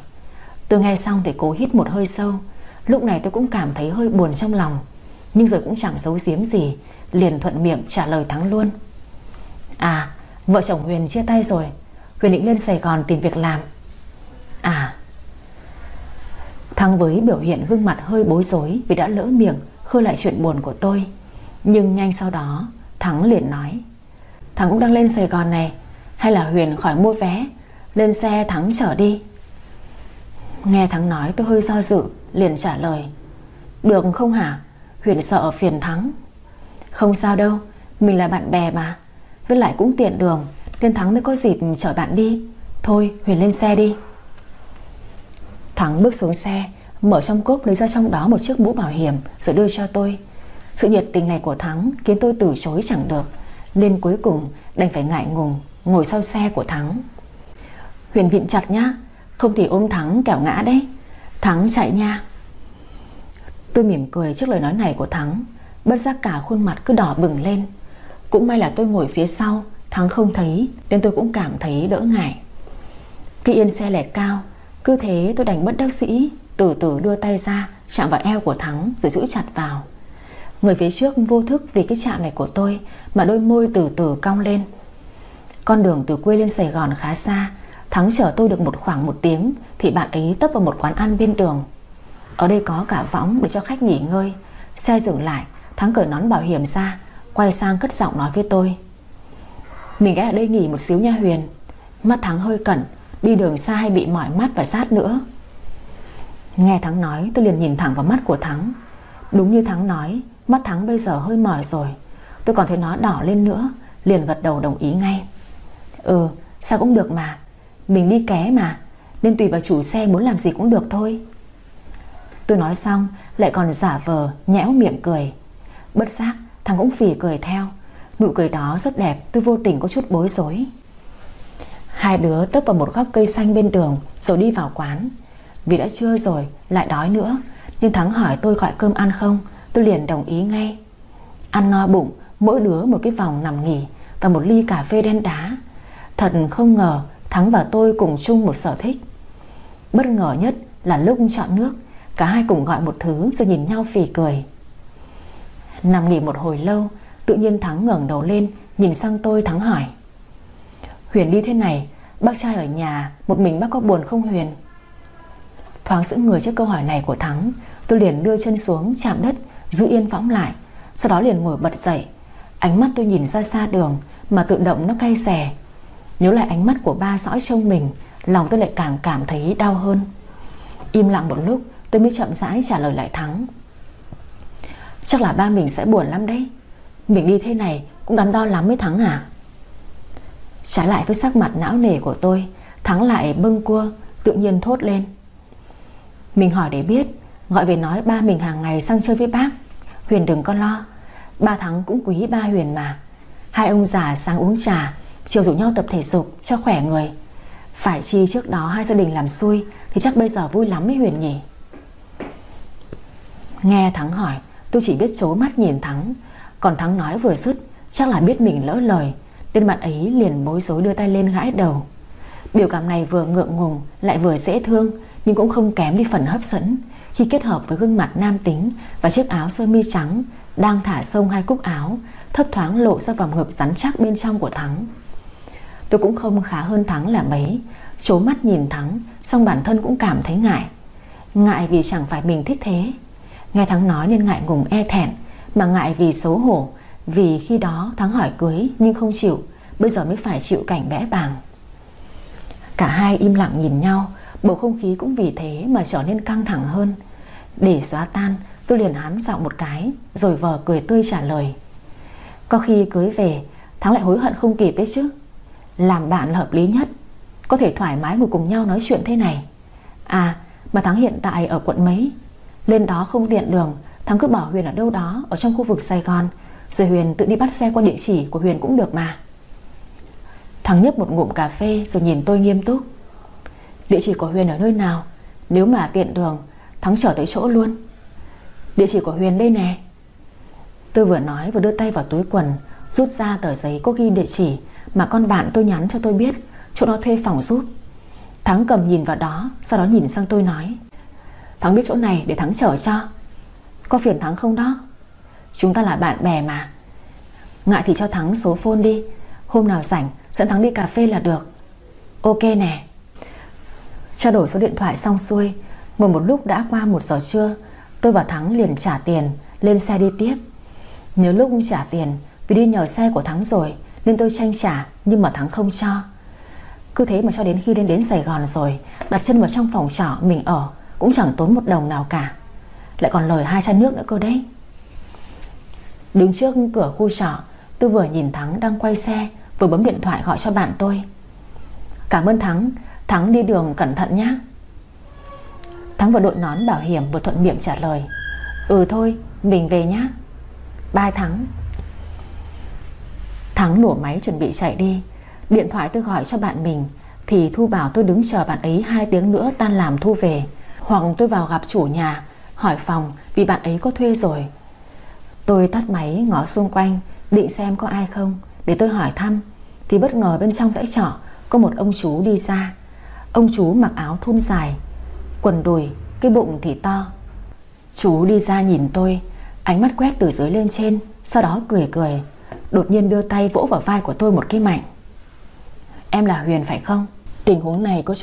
Tôi nghe xong thì cố hít một hơi sâu. Lúc này tôi cũng cảm thấy hơi buồn trong lòng. Nhưng rồi cũng chẳng giấu giếm gì, Liền thuận miệng trả lời Thắng luôn. À vợ chồng Huyền chia tay rồi. Huyền định lên Sài Gòn tìm việc làm. À. Thắng với biểu hiện gương mặt hơi bối rối Vì đã lỡ miệng, khơi lại chuyện buồn của tôi. Nhưng nhanh sau đó, Thắng liền nói. Thắng cũng đang lên Sài Gòn này, Hay là Huyền khỏi mua vé? Lên xe Thắng trở đi. Nghe Thắng nói, tôi hơi do dự, Liền trả lời, Được không hả? Huyền sợ phiền Thắng. Không sao đâu, Mình là bạn bè mà, Với lại cũng tiện đường, Nên Thắng mới có dịp chở bạn đi. Thôi, Huyền lên xe đi. Thắng bước xuống xe, Mở trong cốp lấy ra trong đó một chiếc mũ bảo hiểm, Rồi đưa cho tôi. Sự nhiệt tình này của Thắng khiến tôi từ chối chẳng được, Nên cuối cùng đành phải ngại ngùng Ngồi sau xe của Thắng. Huyền vịn chặt nhá. Không thì ôm Thắng kẻo ngã đấy. Thắng chạy nha. Tôi mỉm cười trước lời nói này của Thắng. Bất giác cả khuôn mặt cứ đỏ bừng lên. Cũng may là tôi ngồi phía sau, Thắng không thấy, Nên tôi cũng cảm thấy đỡ ngại. Khi yên xe lẻ cao, Cứ thế tôi đành bất đắc sĩ Từ từ đưa tay ra, chạm vào eo của Thắng Rồi giữ chặt vào. Người phía trước vô thức vì cái chạm này của tôi Mà đôi môi từ từ cong lên. Con đường từ quê lên Sài Gòn khá xa Thắng chở tôi được một khoảng một tiếng Thì bạn ấy tấp vào một quán ăn bên đường. Ở đây có cả võng để cho khách nghỉ ngơi. Xe dừng lại, Thắng cởi nón bảo hiểm ra, Quay sang cất giọng nói với tôi. Mình ghé ở đây nghỉ một xíu nha Huyền. Mắt Thắng hơi cẩn Đi đường xa hay bị mỏi mắt và sát nữa? Nghe Thắng nói, tôi liền nhìn thẳng vào mắt của Thắng. Đúng như Thắng nói, Mắt Thắng bây giờ hơi mỏi rồi. Tôi còn thấy nó đỏ lên nữa, Liền gật đầu đồng ý ngay. Ừ sao cũng được mà. Mình đi ké mà, Nên tùy vào chủ xe muốn làm gì cũng được thôi. Tôi nói xong, Lại còn giả vờ nhẽo miệng cười. Bất giác, thằng cũng phỉ cười theo. Nụ cười đó rất đẹp, Tôi vô tình có chút bối rối. Hai đứa tấp vào một góc cây xanh bên đường, Rồi đi vào quán. Vì đã trưa rồi, lại đói nữa, Nên Thắng hỏi tôi gọi cơm ăn không, Tôi liền đồng ý ngay. Ăn no bụng, mỗi đứa một cái vòng nằm nghỉ Và một ly cà phê đen đá. Thật không ngờ Thắng và tôi cùng chung một sở thích. Bất ngờ nhất là lúc chọn nước, Cả hai cùng gọi một thứ rồi nhìn nhau phì cười. Nằm nghỉ một hồi lâu, Tự nhiên Thắng ngẩng đầu lên, Nhìn sang tôi Thắng hỏi. Huyền đi thế này, Bác trai ở nhà, Một mình bác có buồn không Huyền? Thoáng giữ người trước câu hỏi này của Thắng, Tôi liền đưa chân xuống chạm đất, Giữ yên võng lại, Sau đó liền ngồi bật dậy. Ánh mắt tôi nhìn ra xa đường Mà tự động nó cay xè. Nhớ lại ánh mắt của ba dõi trông mình, Lòng tôi lại càng cảm thấy đau hơn. Im lặng một lúc, tôi mới chậm rãi trả lời lại Thắng. Chắc là ba mình sẽ buồn lắm đấy. Mình đi thế này cũng đắn đo lắm với Thắng à? Trái lại với sắc mặt não nề của tôi, Thắng lại bưng cua Tự nhiên thốt lên. Mình hỏi để biết, Gọi về nói ba mình hàng ngày sang chơi với bác. Huyền đừng có lo, Ba Thắng cũng quý ba Huyền mà. Hai ông già sáng uống trà Chiều rủ nhau tập thể dục cho khỏe người. Phải chi trước đó hai gia đình làm xui Thì chắc bây giờ vui lắm với Huyền nhỉ? Nghe Thắng hỏi, Tôi chỉ biết chố mắt nhìn Thắng. Còn Thắng nói vừa dứt, Chắc là biết mình lỡ lời, Nên bạn ấy liền bối rối đưa tay lên gãi đầu. Biểu cảm này vừa ngượng ngùng, Lại vừa dễ thương, Nhưng cũng không kém đi phần hấp dẫn. Khi kết hợp với gương mặt nam tính Và chiếc áo sơ mi trắng Đang thả sông hai cúc áo, Thấp thoáng lộ ra vòng ngực rắn chắc bên trong của Thắng. Tôi cũng không khá hơn Thắng là mấy. Chố mắt nhìn Thắng Xong bản thân cũng cảm thấy ngại. Ngại vì chẳng phải mình thích thế. Nghe Thắng nói nên ngại ngùng e thẹn, Mà ngại vì xấu hổ, Vì khi đó Thắng hỏi cưới nhưng không chịu, Bây giờ mới phải chịu cảnh bẽ bàng. Cả hai im lặng nhìn nhau, Bầu không khí cũng vì thế mà trở nên căng thẳng hơn. Để xóa tan, Tôi liền hán giọng một cái, Rồi vờ cười tươi trả lời. Có khi cưới về, Thắng lại hối hận không kịp đấy chứ. Làm bạn là hợp lý nhất. Có thể thoải mái ngồi cùng nhau nói chuyện thế này. À mà Thắng hiện tại ở quận mấy? Lên đó không tiện đường, Thắng cứ bảo Huyền ở đâu đó, Ở trong khu vực Sài Gòn. Rồi Huyền tự đi bắt xe qua địa chỉ của Huyền cũng được mà. Thắng nhấp một ngụm cà phê Rồi nhìn tôi nghiêm túc. Địa chỉ của Huyền ở nơi nào? Nếu mà tiện đường, Thắng trở tới chỗ luôn. Địa chỉ của Huyền đây nè. Tôi vừa nói vừa đưa tay vào túi quần, Rút ra tờ giấy có ghi địa chỉ. Mà con bạn tôi nhắn cho tôi biết, Chỗ đó thuê phòng giúp. Thắng cầm nhìn vào đó, Sau đó nhìn sang tôi nói, Thắng biết chỗ này để Thắng chở cho. Có phiền Thắng không đó? Chúng ta là bạn bè mà. Ngại thì cho Thắng số phone đi. Hôm nào rảnh, dẫn Thắng đi cà phê là được. Ok nè. Trao đổi số điện thoại xong xuôi Ngồi một lúc đã qua một giờ trưa, Tôi và Thắng liền trả tiền, Lên xe đi tiếp. Nhớ lúc trả tiền, Vì đi nhờ xe của Thắng rồi nên tôi tranh trả, nhưng mà Thắng không cho. Cứ thế mà cho đến khi lên đến Sài Gòn rồi, Đặt chân vào trong phòng trọ mình ở, cũng chẳng tốn một đồng nào cả. Lại còn lời hai chai nước nữa cơ đấy. Đứng trước cửa khu trọ, Tôi vừa nhìn Thắng đang quay xe, Vừa bấm điện thoại gọi cho bạn tôi. Cảm ơn Thắng Thắng đi đường cẩn thận nhé Thắng vừa đội nón bảo hiểm, Vừa thuận miệng trả lời. Ừ thôi, mình về nhé Bye Thắng. Thắng nổ máy chuẩn bị chạy đi. Điện thoại tôi gọi cho bạn mình Thì Thu bảo tôi đứng chờ bạn ấy hai tiếng nữa tan làm Thu về. Hoặc tôi vào gặp chủ nhà Hỏi phòng vì bạn ấy có thuê rồi. Tôi tắt máy ngó xung quanh Định xem có ai không Để tôi hỏi thăm. Thì bất ngờ bên trong dãy trọ Có một ông chú đi ra. Ông chú mặc áo thun dài Quần đùi, cái bụng thì to. Chú đi ra nhìn tôi Ánh mắt quét từ dưới lên trên Sau đó cười cười. Đột nhiên đưa tay vỗ vào vai của tôi một cái mạnh Em là Huyền phải không? Tình huống này có